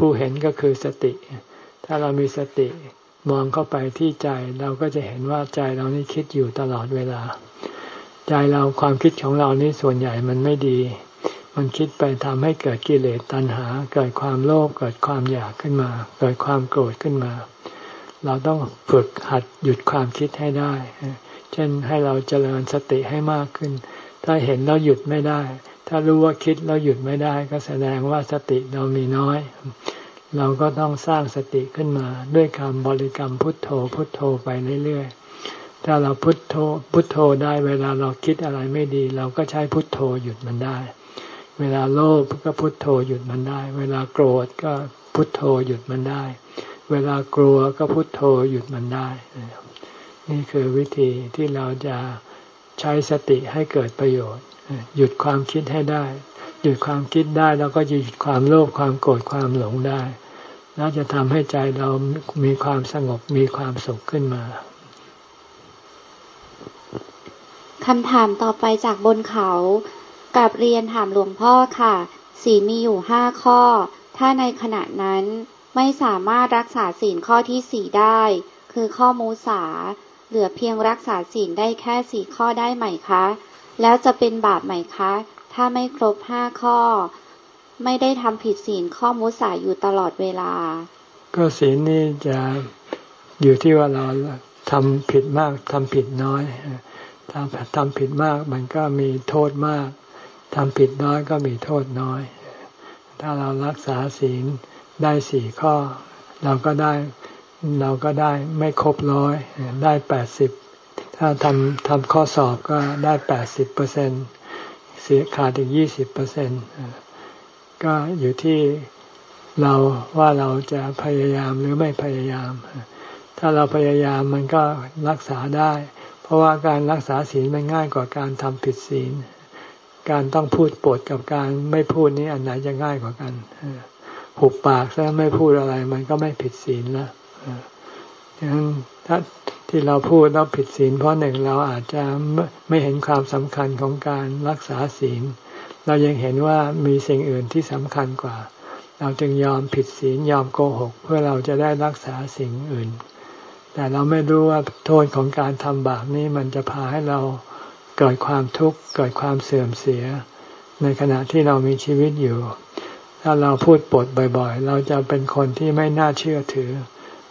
ผู้เห็นก็คือสติ ถ้าเรามีสติมองเข้าไปที่ใจเราก็จะเห็นว่าใจเรานี่คิดอยู่ตลอดเวลา ใจเราความคิดของเรานี่ส่วนใหญ่มันไม่ดี มันคิดไปทำให้เกิดกิเลสตัณหา เกิดความโลภเกิดความอยากขึ้นมา เกิดความโกรธขึ้นมา เราต้องฝึกหัดหยุดความคิดให้ได้ เช่นให้เราเจริญสติให้มากขึ้น ถ้าเห็นแล้วหยุดไม่ได้ ถ้ารู้ว่าคิดแล้วหยุดไม่ได้ ก็แสดงว่าสติเรามีน้อย เราก็ต้องสร้างสติขึ้นมา ด้วยคำบริกรรมพุทโธพุทโธไปเรื่อยๆ ถ้าเราพุทโธพุทโธได้เวลาเราคิดอะไรไม่ดี เราก็ใช้พุทโธหยุดมันได้ เวลาโลภก็พุทโธหยุดมันได้ เวลาโกรธก็พุทโธหยุดมันได้ เวลากลัวก็พุทโธหยุดมันได้ นี่คือวิธีที่เราจะใช้สติให้เกิดประโยชน์ หยุดความคิดให้ได้ หยุดความคิดได้แล้วก็จะหยุดความโลภความโกรธความหลงได้แล้วจะทำให้ใจเรามีความสงบมีความสุขขึ้นมาคำถามต่อไปจากบนเขากับเรียนถามหลวงพ่อค่ะศีลมีอยู่ห้าข้อ ถ้าในขณะนั้นไม่สามารถรักษาศีลข้อที่สี่ได้ คือข้อมูสา เหลือเพียงรักษาศีลได้แค่สี่ข้อได้ไหมคะ แล้วจะเป็นบาปไหมคะ ถ้าไม่ครบห้าข้อ ไม่ได้ทำผิดศีลข้อมุสาอยู่ตลอดเวลา ก็ศีลนี่จะอยู่ที่ว่าเราทำผิดมากทำผิดน้อยถ้าทำผิดมากมันก็มีโทษมากทำผิดน้อยก็มีโทษน้อย ถ้าเรารักษาศีลได้สี่ข้อ เราก็ได้เราก็ได้ไม่ครบร้อยได้แปดสิบ ถ้าทำทำข้อสอบก็ได้แปดสิบเปอร์เซ็นเสียขาดอีกยี่สิบเปอร์เซ็นก็อยู่ที่เราว่าเราจะพยายามหรือไม่พยายาม ถ้าเราพยายามมันก็รักษาได้ เพราะว่าการรักษาศีลมันง่ายกว่าการทำผิดศีล การต้องพูดปดกับการไม่พูดนี้อันไหนจะง่ายกว่ากันหุบปากซะไม่พูดอะไรมันก็ไม่ผิดศีลล้วฉะนั้นถ้า ที่เราพูดแล้วผิดศีลเพราะหนึ่งเราอาจจะไม่เห็นความสำคัญของการรักษาศีล เรายังเห็นว่ามีสิ่งอื่นที่สำคัญกว่า เราจึงยอมผิดศีลยอมโกหก เพื่อเราจะได้รักษาสิ่งอื่น แต่เราไม่รู้ว่าโทษของการทำบาปนี้มันจะพาให้เราเกิดความทุกข์เกิดความเสื่อมเสีย ในขณะที่เรามีชีวิตอยู่ ถ้าเราพูดปดบ่อยๆ เราจะเป็นคนที่ไม่น่าเชื่อถือ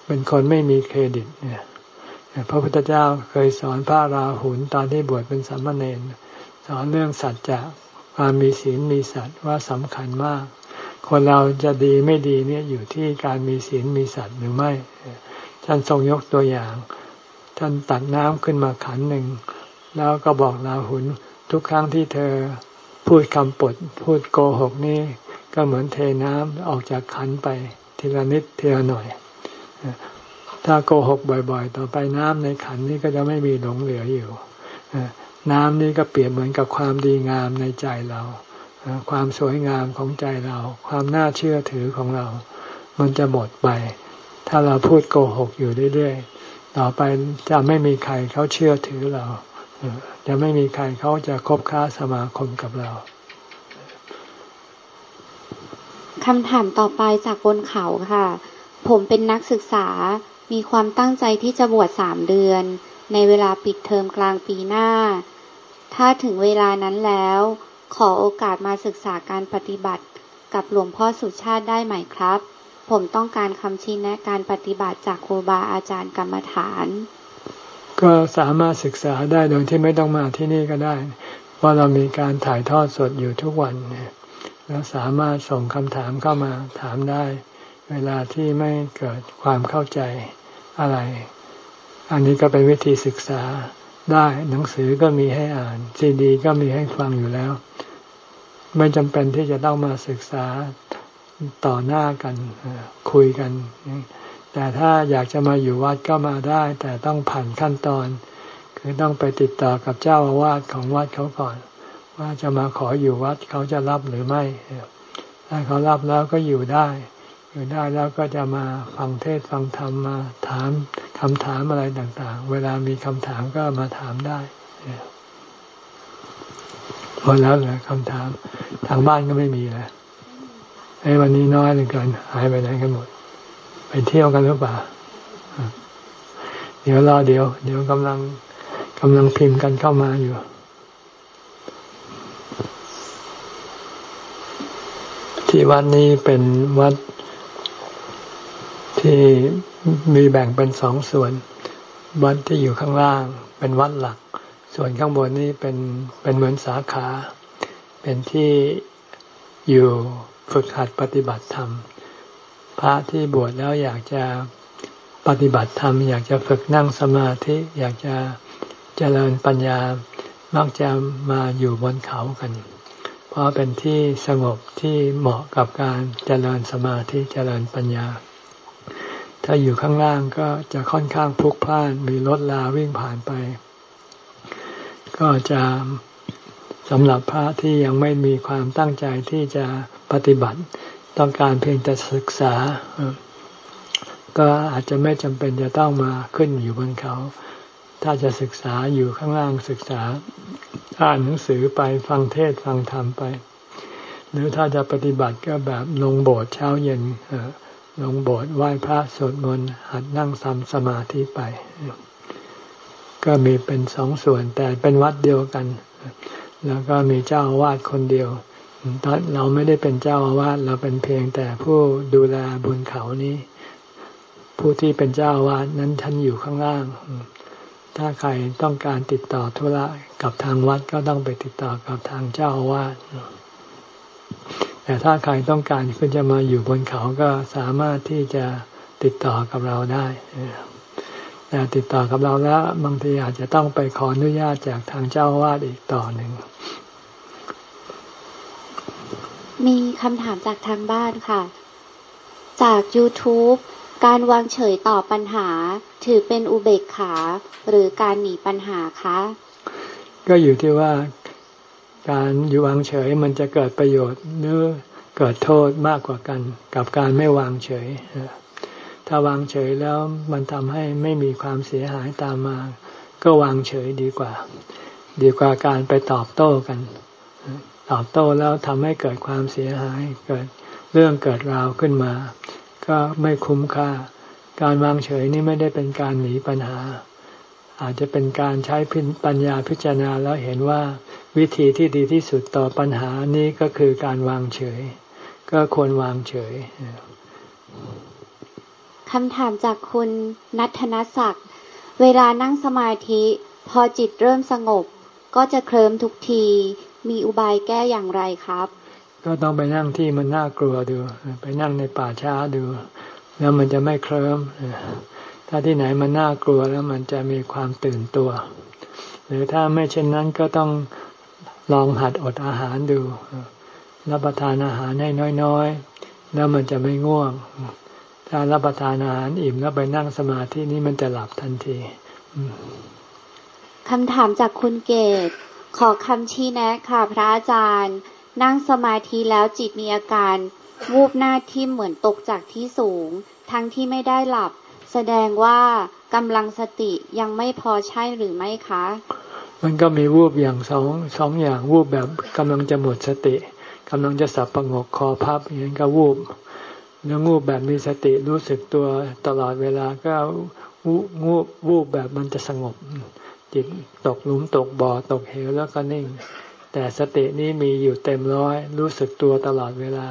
เป็นคนไม่มีเครดิตเนี่ย พระพุทธเจ้าเคยสอนพระราหุลตอนที่บวชเป็นสามเณรสอนเรื่องสัจจะความมีศีลมีสัตว์ว่าสำคัญมาก คนเราจะดีไม่ดีเนี่ยอยู่ที่การมีศีลมีสัตว์หรือไม่ท่านทรงยกตัวอย่าง ท่านตักน้ำขึ้นมาขันหนึ่ง แล้วก็บอกราหุลทุกครั้งที่เธอพูดคำปดพูดโกหกนี่ก็เหมือนเทน้ำออกจากขันไปทีละนิดทีละหน่อย ถ้าโกหกบ่อย ๆ ต่อไปน้ำในขันนี้ก็จะไม่มีหลงเหลืออยู่น้ำนี้ก็เปรียบเหมือนกับความดีงามในใจเราความสวยงามของใจเรา ความน่าเชื่อถือของเรา มันจะหมดไป ถ้าเราพูดโกหกอยู่เรื่อยๆ ต่อไปจะไม่มีใครเขาเชื่อถือเรา จะไม่มีใครเขาจะคบค้าสมาคมกับเราคำถามต่อไปจากบนเขาค่ะ ผมเป็นนักศึกษา มีความตั้งใจที่จะบวชสามเดือน ในเวลาปิดเทอมกลางปีหน้า ถ้าถึงเวลานั้นแล้ว ขอโอกาสมาศึกษาการปฏิบัติกับหลวงพ่อสุชาติได้ไหมครับ ผมต้องการคำชี้แนะการปฏิบัติจากครูบาอาจารย์กรรมฐาน ก็สามารถศึกษาได้โดยที่ไม่ต้องมาที่นี่ก็ได้เพราะเรามีการถ่ายทอดสดอยู่ทุกวันแล้วสามารถส่งคำถามเข้ามาถามได้ เวลาที่ไม่เกิดความเข้าใจ อะไร อันนี้ก็เป็นวิธีศึกษาได้หนังสือก็มีให้อ่านซีดีก็มีให้ฟังอยู่แล้ว ไม่จำเป็นที่จะต้องมาศึกษาต่อหน้ากันคุยกัน แต่ถ้าอยากจะมาอยู่วัดก็มาได้ แต่ต้องผ่านขั้นตอน คือต้องไปติดต่อกับเจ้าอาวาสของวัดเขาก่อน ว่าจะมาขออยู่วัดเขาจะรับหรือไม่ถ้าเขารับแล้วก็อยู่ได้ อยู่ได้แล้วก็จะมาฟังเทศฟังธรรมมาถามคำถามอะไรต่าง ๆ เวลามีคำถามก็มาถามได้หมดแล้วเหรอคำถาม ทางบ้านก็ไม่มีแล้วไอ้วันนี้น้อยเหลือเกินหายไปไหนกันหมด ไปเที่ยวกันหรือเปล่าเดี๋ยวรอเดี๋ยว เดี๋ยวกำลังกำลังพิมพ์กันเข้ามาอยู่ที่วัดนี้เป็นวัด ที่มีแบ่งเป็นสองส่วน วัดที่อยู่ข้างล่างเป็นวัดหลัก ส่วนข้างบนนี้เป็นเป็นเหมือนสาขา เป็นที่อยู่ฝึกหัดปฏิบัติธรรม พระที่บวชแล้วอยากจะปฏิบัติธรรม อยากจะฝึกนั่งสมาธิ อยากจะเจริญปัญญามักจะมาอยู่บนเขากัน เพราะเป็นที่สงบที่เหมาะกับการเจริญสมาธิเจริญปัญญา ถ้าอยู่ข้างล่างก็จะค่อนข้างพลุกพล่านมีรถลาวิ่งผ่านไป ก็จะสำหรับพระที่ยังไม่มีความตั้งใจที่จะปฏิบัติ ต้องการเพียงแต่ศึกษา ก็อาจจะไม่จำเป็นจะต้องมาขึ้นอยู่บนเขา ถ้าจะศึกษาอยู่ข้างล่างศึกษาอ่านหนังสือไปฟังเทศฟังธรรมไป หรือถ้าจะปฏิบัติก็แบบลงโบสถ์เช้าเย็นเลงโบสถ์ไหว้พระสวดมนต์หัดนั่งทำสมาธิไป ก็มีเป็นสองส่วนแต่เป็นวัดเดียวกัน แล้วก็มีเจ้าอาวาสคนเดียวตอนเราไม่ได้เป็นเจ้าอาวาสเราเป็นเพียงแต่ผู้ดูแลบุญเขานี้ ผู้ที่เป็นเจ้าอาวาสนั้นท่านอยู่ข้างล่าง ถ้าใครต้องการติดต่อธุระกับทางวัดก็ต้องไปติดต่อกับทางเจ้าอาวาส แต่ถ้าใครต้องการขึ้นจะมาอยู่บนเขาก็สามารถที่จะติดต่อกับเราได้แต่ติดต่อกับเราแล้ว บางทีอาจจะต้องไปขออนุญาตจากทางเจ้าวาดอีกต่อหนึ่ง มีคำถามจากทางบ้านค่ะ จาก YouTube การวางเฉยต่อปัญหา ถือเป็นอุเบกขา หรือการหนีปัญหาคะ ก็อยู่ที่ว่า การอยู่วางเฉยมันจะเกิดประโยชน์หรือเกิดโทษมากกว่ากัน กับการไม่วางเฉย ถ้าวางเฉยแล้วมันทำให้ไม่มีความเสียหายตามมา ก็วางเฉยดีกว่า ดีกว่าการไปตอบโต้กัน ตอบโต้แล้วทำให้เกิดความเสียหายเกิดเรื่องเกิดราวขึ้นมา ก็ไม่คุ้มค่า การวางเฉยนี่ไม่ได้เป็นการหนีปัญหา อาจจะเป็นการใช้ปัญญาพิจารณาแล้วเห็นว่าวิธีที่ดีที่สุดต่อปัญหานี้ก็คือการวางเฉย ก็ควรวางเฉยคำถามจากคุณนัทนศักดิ์เวลานั่งสมาธิ พอจิตเริ่มสงบ ก็จะเคลิ้มทุกที มีอุบายแก้อย่างไรครับ ก็ต้องไปนั่งที่มันน่ากลัวดู ไปนั่งในป่าช้าดู แล้วมันจะไม่เคลิ้ม ถ้าที่ไหนมันน่ากลัวแล้วมันจะมีความตื่นตัว หรือถ้าไม่เช่นนั้นก็ต้องลองหัดอดอาหารดู รับประทานอาหารให้น้อยๆ แล้วมันจะไม่ง่วง ถ้ารับประทานอาหารอิ่มแล้วไปนั่งสมาธินี้มันจะหลับทันทีคำถามจากคุณเกตขอคำชี้แนะค่ะพระอาจารย์ นั่งสมาธิแล้วจิตมีอาการ วูบหน้าที่เหมือนตกจากที่สูง ทั้งที่ไม่ได้หลับ แสดงว่ากำลังสติยังไม่พอใช่หรือไม่คะ มันก็มีวูบอย่างสองสองอย่างวูบแบบกำลังจะหมดสติกำลังจะสับประงกคอพับอย่างนี้ก็วูบแล้วงูแบบมีสติรู้สึกตัวตลอดเวลาก็วูงูวูบแบบมันจะสงบ จิตตกหลุมตกบ่อตกเหวแล้วก็นิ่ง แต่สตินี้มีอยู่เต็มร้อย รู้สึกตัวตลอดเวลา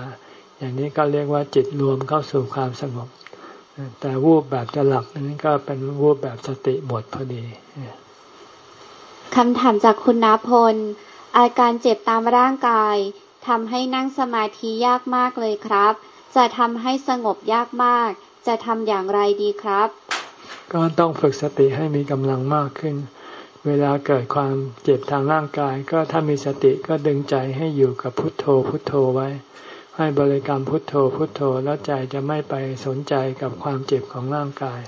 อย่างนี้ก็เรียกว่าจิตรวมเข้าสู่ความสงบ แต่วูบแบบจะหลับนั้นก็เป็นวูบแบบสติหมดพอดีคำถามจากคุณนาพล อาการเจ็บตามร่างกายทำให้นั่งสมาธิยากมากเลยครับ จะทำให้สงบยากมาก จะทำอย่างไรดีครับ ก็ต้องฝึกสติให้มีกำลังมากขึ้น เวลาเกิดความเจ็บทางร่างกาย ก็ถ้ามีสติก็ดึงใจให้อยู่กับพุทโธพุทโธไว้ ให้บริกรรมพุทโธพุทโธแล้วใจจะไม่ไปสนใจกับความเจ็บของร่างกาย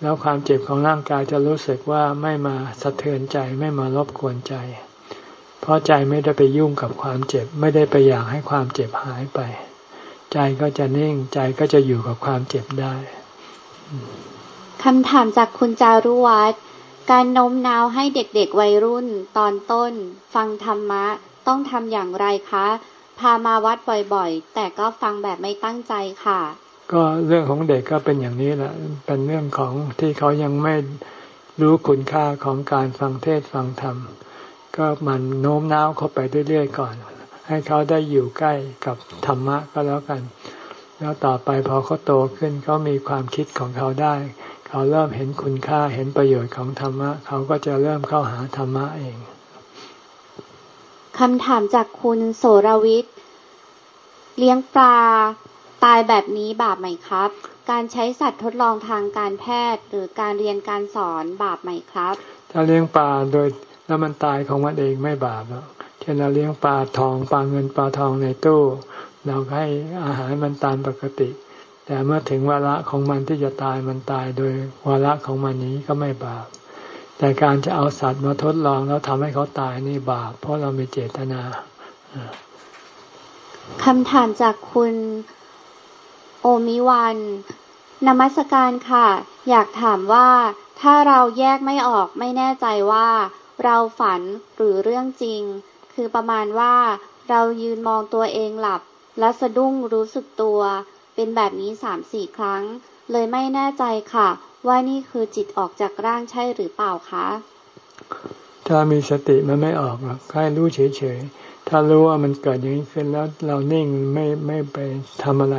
แล้วความเจ็บของร่างกายจะรู้สึกว่าไม่มาสะเทือนใจไม่มารบกวนใจ เพราะใจไม่ได้ไปยุ่งกับความเจ็บ ไม่ได้ไปอยากให้ความเจ็บหายไป ใจก็จะนิ่งใจก็จะอยู่กับความเจ็บได้คำถามจากคุณจารุวัฒน์การโน้มน้าวให้เด็กๆวัยรุ่นตอนต้น ฟังธรรมะ ต้องทำอย่างไรคะ พามาวัดบ่อยๆ แต่ก็ฟังแบบไม่ตั้งใจค่ะ ก็เรื่องของเด็กก็เป็นอย่างนี้แหละ เป็นเรื่องของที่เขายังไม่รู้คุณค่าของการฟังเทศฟังธรรม ก็มันโน้มน้าวเขาไปเรื่อยๆก่อน ให้เขาได้อยู่ใกล้กับธรรมะก็แล้วกัน แล้วต่อไปพอเขาโตขึ้นเขามีความคิดของเขาได้ เขาเริ่มเห็นคุณค่าเห็นประโยชน์ของธรรมะ เขาก็จะเริ่มเข้าหาธรรมะเอง คำถามจากคุณโสรวิทย์ เลี้ยงปลาตายแบบนี้บาปไหมครับ การใช้สัตว์ทดลองทางการแพทย์ หรือการเรียนการสอนบาปไหมครับ ถ้าเลี้ยงปลาโดยแล้วมันตายของมันเองไม่บาปหรอกช่นเราเลี้ยงปลาทองปลาเงินปลาทองในตู้ เราให้อาหารมันตามปกติ แต่เมื่อถึงวาระของมันที่จะตายมันตายโดยวาระของมันนี้ก็ไม่บาป แต่การจะเอาสัตว์มาทดลองแล้วทำให้เขาตายนี่บาปเพราะเรามีเจตนาคำถามจากคุณโอมิวันนมัสการค่ะ อยากถามว่าถ้าเราแยกไม่ออกไม่แน่ใจว่า เราฝันหรือเรื่องจริง คือประมาณว่าเรายืนมองตัวเองหลับ และสะดุ้งรู้สึกตัว เป็นแบบนี้สามสี่ครั้ง เลยไม่แน่ใจค่ะ ว่านี่คือจิตออกจากร่างใช่หรือเปล่าคะ ถ้ามีสติมันไม่ออกหรอกแค่รู้เฉยๆ ถ้ารู้ว่ามันเกิดอย่างนี้ขึ้นแล้วเรานิ่งไม่ไม่ไปทำอะไร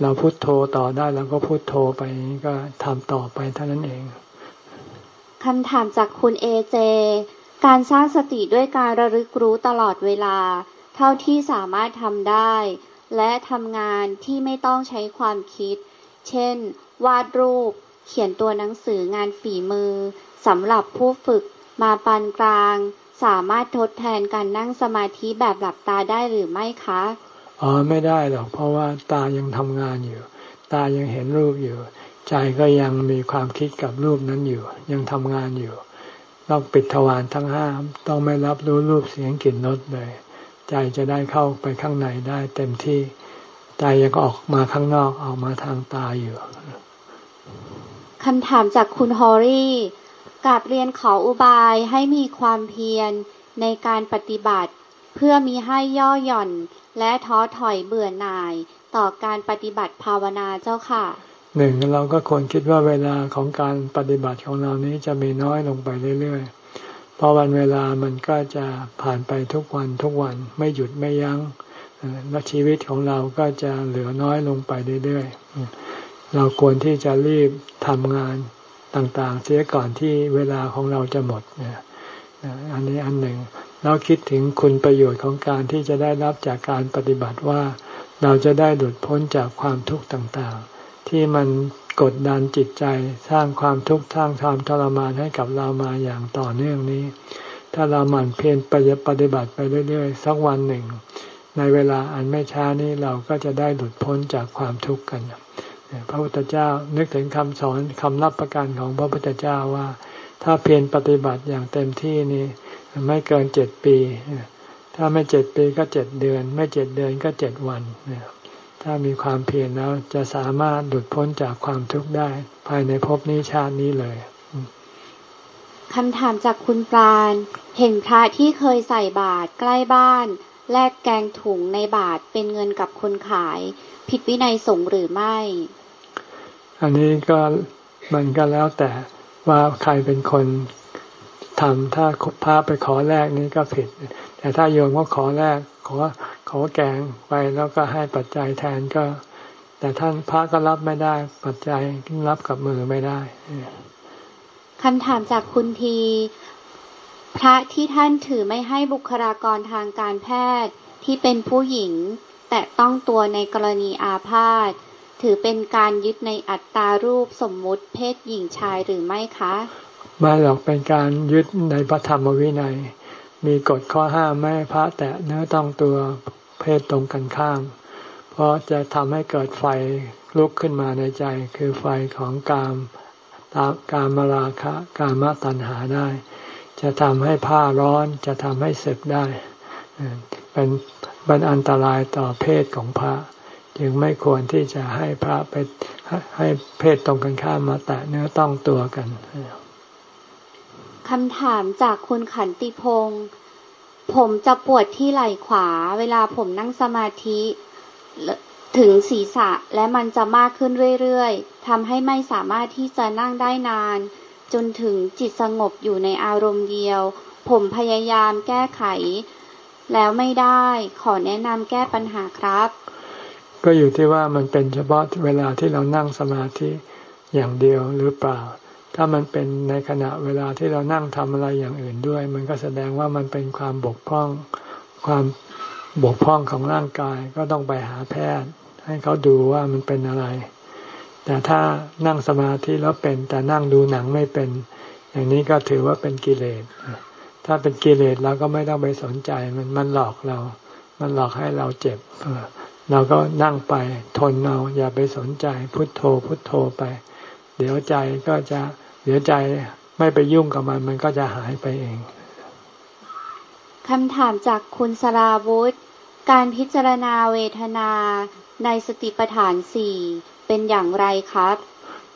เราพุโทโธต่อได้เราก็พุโทโธไปก็ทำต่อไปเท่านั้นเองคำถามจากคุณเอเจ การสร้างสติด้วยการระลึกรู้ตลอดเวลา เท่าที่สามารถทำได้ และทำงานที่ไม่ต้องใช้ความคิด เช่น วาดรูป เขียนตัวหนังสืองานฝีมือสำหรับผู้ฝึกมาปานกลาง สามารถทดแทนการนั่งสมาธิแบบหลับตาได้หรือไม่คะอ๋อไม่ได้หรอกเพราะว่าตายังทำงานอยู่ ตายังเห็นรูปอยู่ ใจก็ยังมีความคิดกับรูปนั้นอยู่ ยังทำงานอยู่ ต้องปิดทวารทั้งห้าต้องไม่รับรู้รูปเสียงกลิ่นรสเลย ใจจะได้เข้าไปข้างในได้เต็มที่ ใจยังออกมาข้างนอกออกมาทางตาอยู่ คำถามจากคุณฮอรี่กาบเรียนขออุบายให้มีความเพียรในการปฏิบัติ เพื่อมีให้ย่อหย่อน และท้อถอยเบื่อหน่ายต่อการปฏิบัติภาวนาเจ้าค่ะหนึ่งเราก็ควรคิดว่าเวลาของการปฏิบัติของเรานี้จะมีน้อยลงไปเรื่อยๆ เพราะวันเวลามันก็จะผ่านไปทุกวันทุกวันไม่หยุดไม่ยัง้งและชีวิตของเราก็จะเหลือน้อยลงไปเรื่อยๆ เราควรที่จะรีบทำงานต่างๆ เสียก่อนที่เวลาของเราจะหมดอันนี้อันหนึ่ง เราคิดถึงคุณประโยชน์ของการที่จะได้รับจากการปฏิบัติว่าเราจะได้หลุดพ้นจากความทุกข์ต่างๆ ที่มันกดดันจิตใจสร้างความทุกข์สร้างความทรมานให้กับเรามาอย่างต่อเนื่องนี้ ถ้าเราหมั่นเพียรปฏิบัติไปเรื่อยๆ สักวันหนึ่ง ในเวลาอันไม่ช้านี้เราก็จะได้หลุดพ้นจากความทุกข์กัน พระพุทธเจ้านึกถึงคำสอนคำรับประกันของพระพุทธเจ้าว่า ถ้าเพียรปฏิบัติอย่างเต็มที่นี่ไม่เกินเจ็ดปี ถ้าไม่เจ็ดปีก็เจ็ดเดือน ไม่เจ็ดเดือนก็เจ็ดวัน ถ้ามีความเพียรแล้วจะสามารถหลุดพ้นจากความทุกข์ได้ ภายในภพนี้ชาตินี้เลยคำถามจากคุณปราณ เห็นพระที่เคยใส่บาตรใกล้บ้าน แลกแกงถุงในบาตรเป็นเงินกับคนขาย ผิดวินัยสงหรือไม่ อันนี้ก็มันก็แล้วแต่ว่าใครเป็นคนทำถ้าพระไปขอแลกนี้ก็ผิด แต่ถ้าโยมก็ขอแลกขอขอแกงไปแล้วก็ให้ปัจจัยแทนก็ แต่ท่านพระก็รับไม่ได้ ปัจจัยรับกับมือไม่ได้คำถามจากคุณที พระที่ท่านถือไม่ให้บุคลากรทางการแพทย์ที่เป็นผู้หญิง แต่ต้องตัวในกรณีอาพาธ ถือเป็นการยึดในอัตตารูปสมมุติเพศหญิงชายหรือไม่คะไม่หรอกเป็นการยึดในพระธรรมวินัย มีกฎข้อห้ามไม่พระแตะเนื้อต้องตัวเพศตรงกันข้าม เพราะจะทำให้เกิดไฟลุกขึ้นมาในใจ คือไฟของกามตากามราคะกามตัณหาได้ จะทำให้ผ้าร้อนจะทำให้เสพได้ เป็นเป็นอันตรายต่อเพศของพระ จึงไม่ควรที่จะให้พระไปให้เพศตรงกันข้ามมาแตะเนื้อต้องตัวกันคำถามจากคุณขันติพงศ์ผมจะปวดที่ไหล่ขวา เวลาผมนั่งสมาธิถึงศีรษะและมันจะมากขึ้นเรื่อยๆทำให้ไม่สามารถที่จะนั่งได้นาน จนถึงจิตสงบอยู่ในอารมณ์เดียว ผมพยายามแก้ไข แล้วไม่ได้ขอแนะนำแก้ปัญหาครับ ก็อยู่ที่ว่ามันเป็นเฉพาะเวลาที่เรานั่งสมาธิอย่างเดียวหรือเปล่า ถ้ามันเป็นในขณะเวลาที่เรานั่งทำอะไรอย่างอื่นด้วย มันก็แสดงว่ามันเป็นความบกพร่องความบกพร่องของร่างกายก็ต้องไปหาแพทย์ ให้เขาดูว่ามันเป็นอะไร แต่ถ้านั่งสมาธิแล้วเป็น แต่นั่งดูหนังไม่เป็น อย่างนี้ก็ถือว่าเป็นกิเลส ถ้าเป็นกิเลสเราก็ไม่ต้องไปสนใจมันมันหลอกเรา มันหลอกให้เราเจ็บ เราก็นั่งไปทนเราอย่าไปสนใจพุทโธพุทโธไป เดี๋ยวใจก็จะเดี๋ยวใจไม่ไปยุ่งกับมัน มันก็จะหายไปเองคำถามจากคุณสราวุธ การพิจารณาเวทนาในสติปัฏฐานสี่เป็นอย่างไรครับ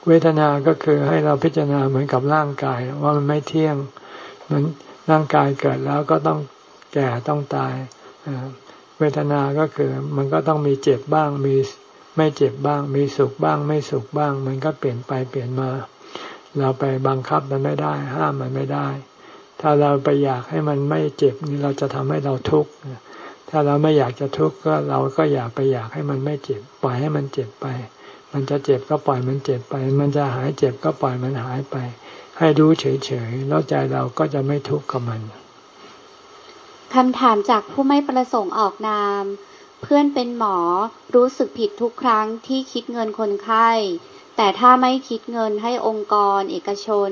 เวทนาก็คือให้เราพิจารณาเหมือนกับร่างกาย ว่ามันไม่เที่ยง มันร่างกายเกิดแล้วก็ต้องแก่ต้องตาย เวทนาก็คือ มันก็ต้องมีเจ็บบ้างมีไม่เจ็บบ้าง มีสุขบ้าง ไม่สุขบ้าง มันก็เปลี่ยนไปเปลี่ยนมา เราไปบังคับมันไม่ได้ ห้ามมันไม่ได้ ถ้าเราไปอยากให้มันไม่เจ็บนี่เราจะทำให้เราทุกข์ถ้าเราไม่อยากจะทุกข์ก็เราก็อยากไปอยากให้มันไม่เจ็บ ปล่อยให้มันเจ็บไป มันจะเจ็บก็ปล่อยมันเจ็บไป มันจะหายเจ็บก็ปล่อยมันหายไป ให้รู้เฉยๆแล้วใจเราก็จะไม่ทุกข์กับมัน คำถามจากผู้ไม่ประสงค์ออกนาม เพื่อนเป็นหมอรู้สึกผิดทุกครั้งที่คิดเงินคนไข้ แต่ถ้าไม่คิดเงินให้องค์กรเอกชน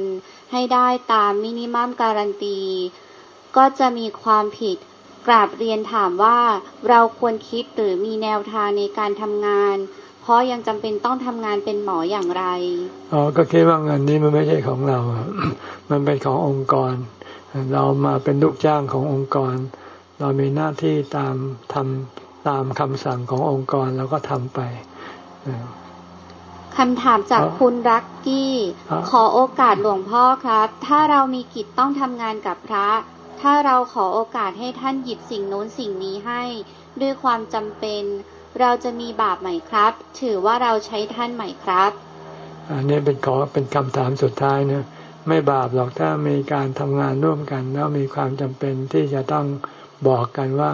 ให้ได้ตามมินิมัมการันตี ก็จะมีความผิดกราบเรียนถามว่าเราควรคิดหรือมีแนวทางในการทำงาน เพราะยังจำเป็นต้องทำงานเป็นหมออย่างไรอ๋อก็คิดว่าเงินนี้มันไม่ใช่ของเรา มันเป็นขององค์กร เรามาเป็นลูกจ้างขององค์กร เรามีหน้าที่ตามทำตามคำสั่งขององค์กรเราก็ทำไปคำถามจากคุณรักกี้ ขอโอกาสหลวงพ่อครับ ถ้าเรามีกิจต้องทำงานกับพระ ถ้าเราขอโอกาสให้ท่านหยิบสิ่งโน้นสิ่งนี้ให้ ด้วยความจำเป็น เราจะมีบาปไหมครับ ถือว่าเราใช้ท่านไหมครับ อันนี้เป็นขอเป็นคำถามสุดท้ายนะ ไม่บาปหรอกถ้ามีการทำงานร่วมกัน แล้วมีความจำเป็นที่จะต้องบอกกันว่า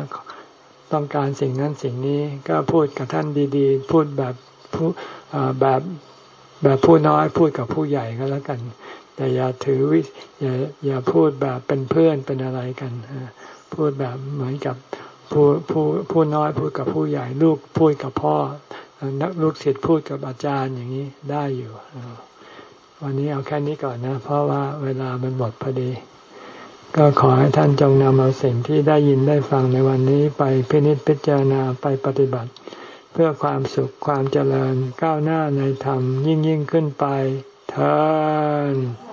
ต้องการสิ่งนั้นสิ่งนี้ก็พูดกับท่านดีๆ พูดแบบผู้แบบแบบผู้น้อยพูดกับผู้ใหญ่ก็แล้วกัน แต่อย่าถือวิอย่าอย่าพูดแบบเป็นเพื่อนเป็นอะไรกันพูดแบบเหมือนกับผู้ผู้ผู้น้อยพูดกับผู้ใหญ่ลูกพูดกับพ่อนักลูกศิษย์พูดกับอาจารย์อย่างนี้ได้อยู่ วันนี้เอาแค่นี้ก่อนนะ เพราะว่าเวลามันหมดพอดี ก็ขอให้ท่านจงนำเอาสิ่งที่ได้ยินได้ฟังในวันนี้ไปพินิจพิจารณาไปปฏิบัติ เพื่อความสุขความเจริญก้าวหน้าในธรรมยิ่งยิ่งขึ้นไปเธอ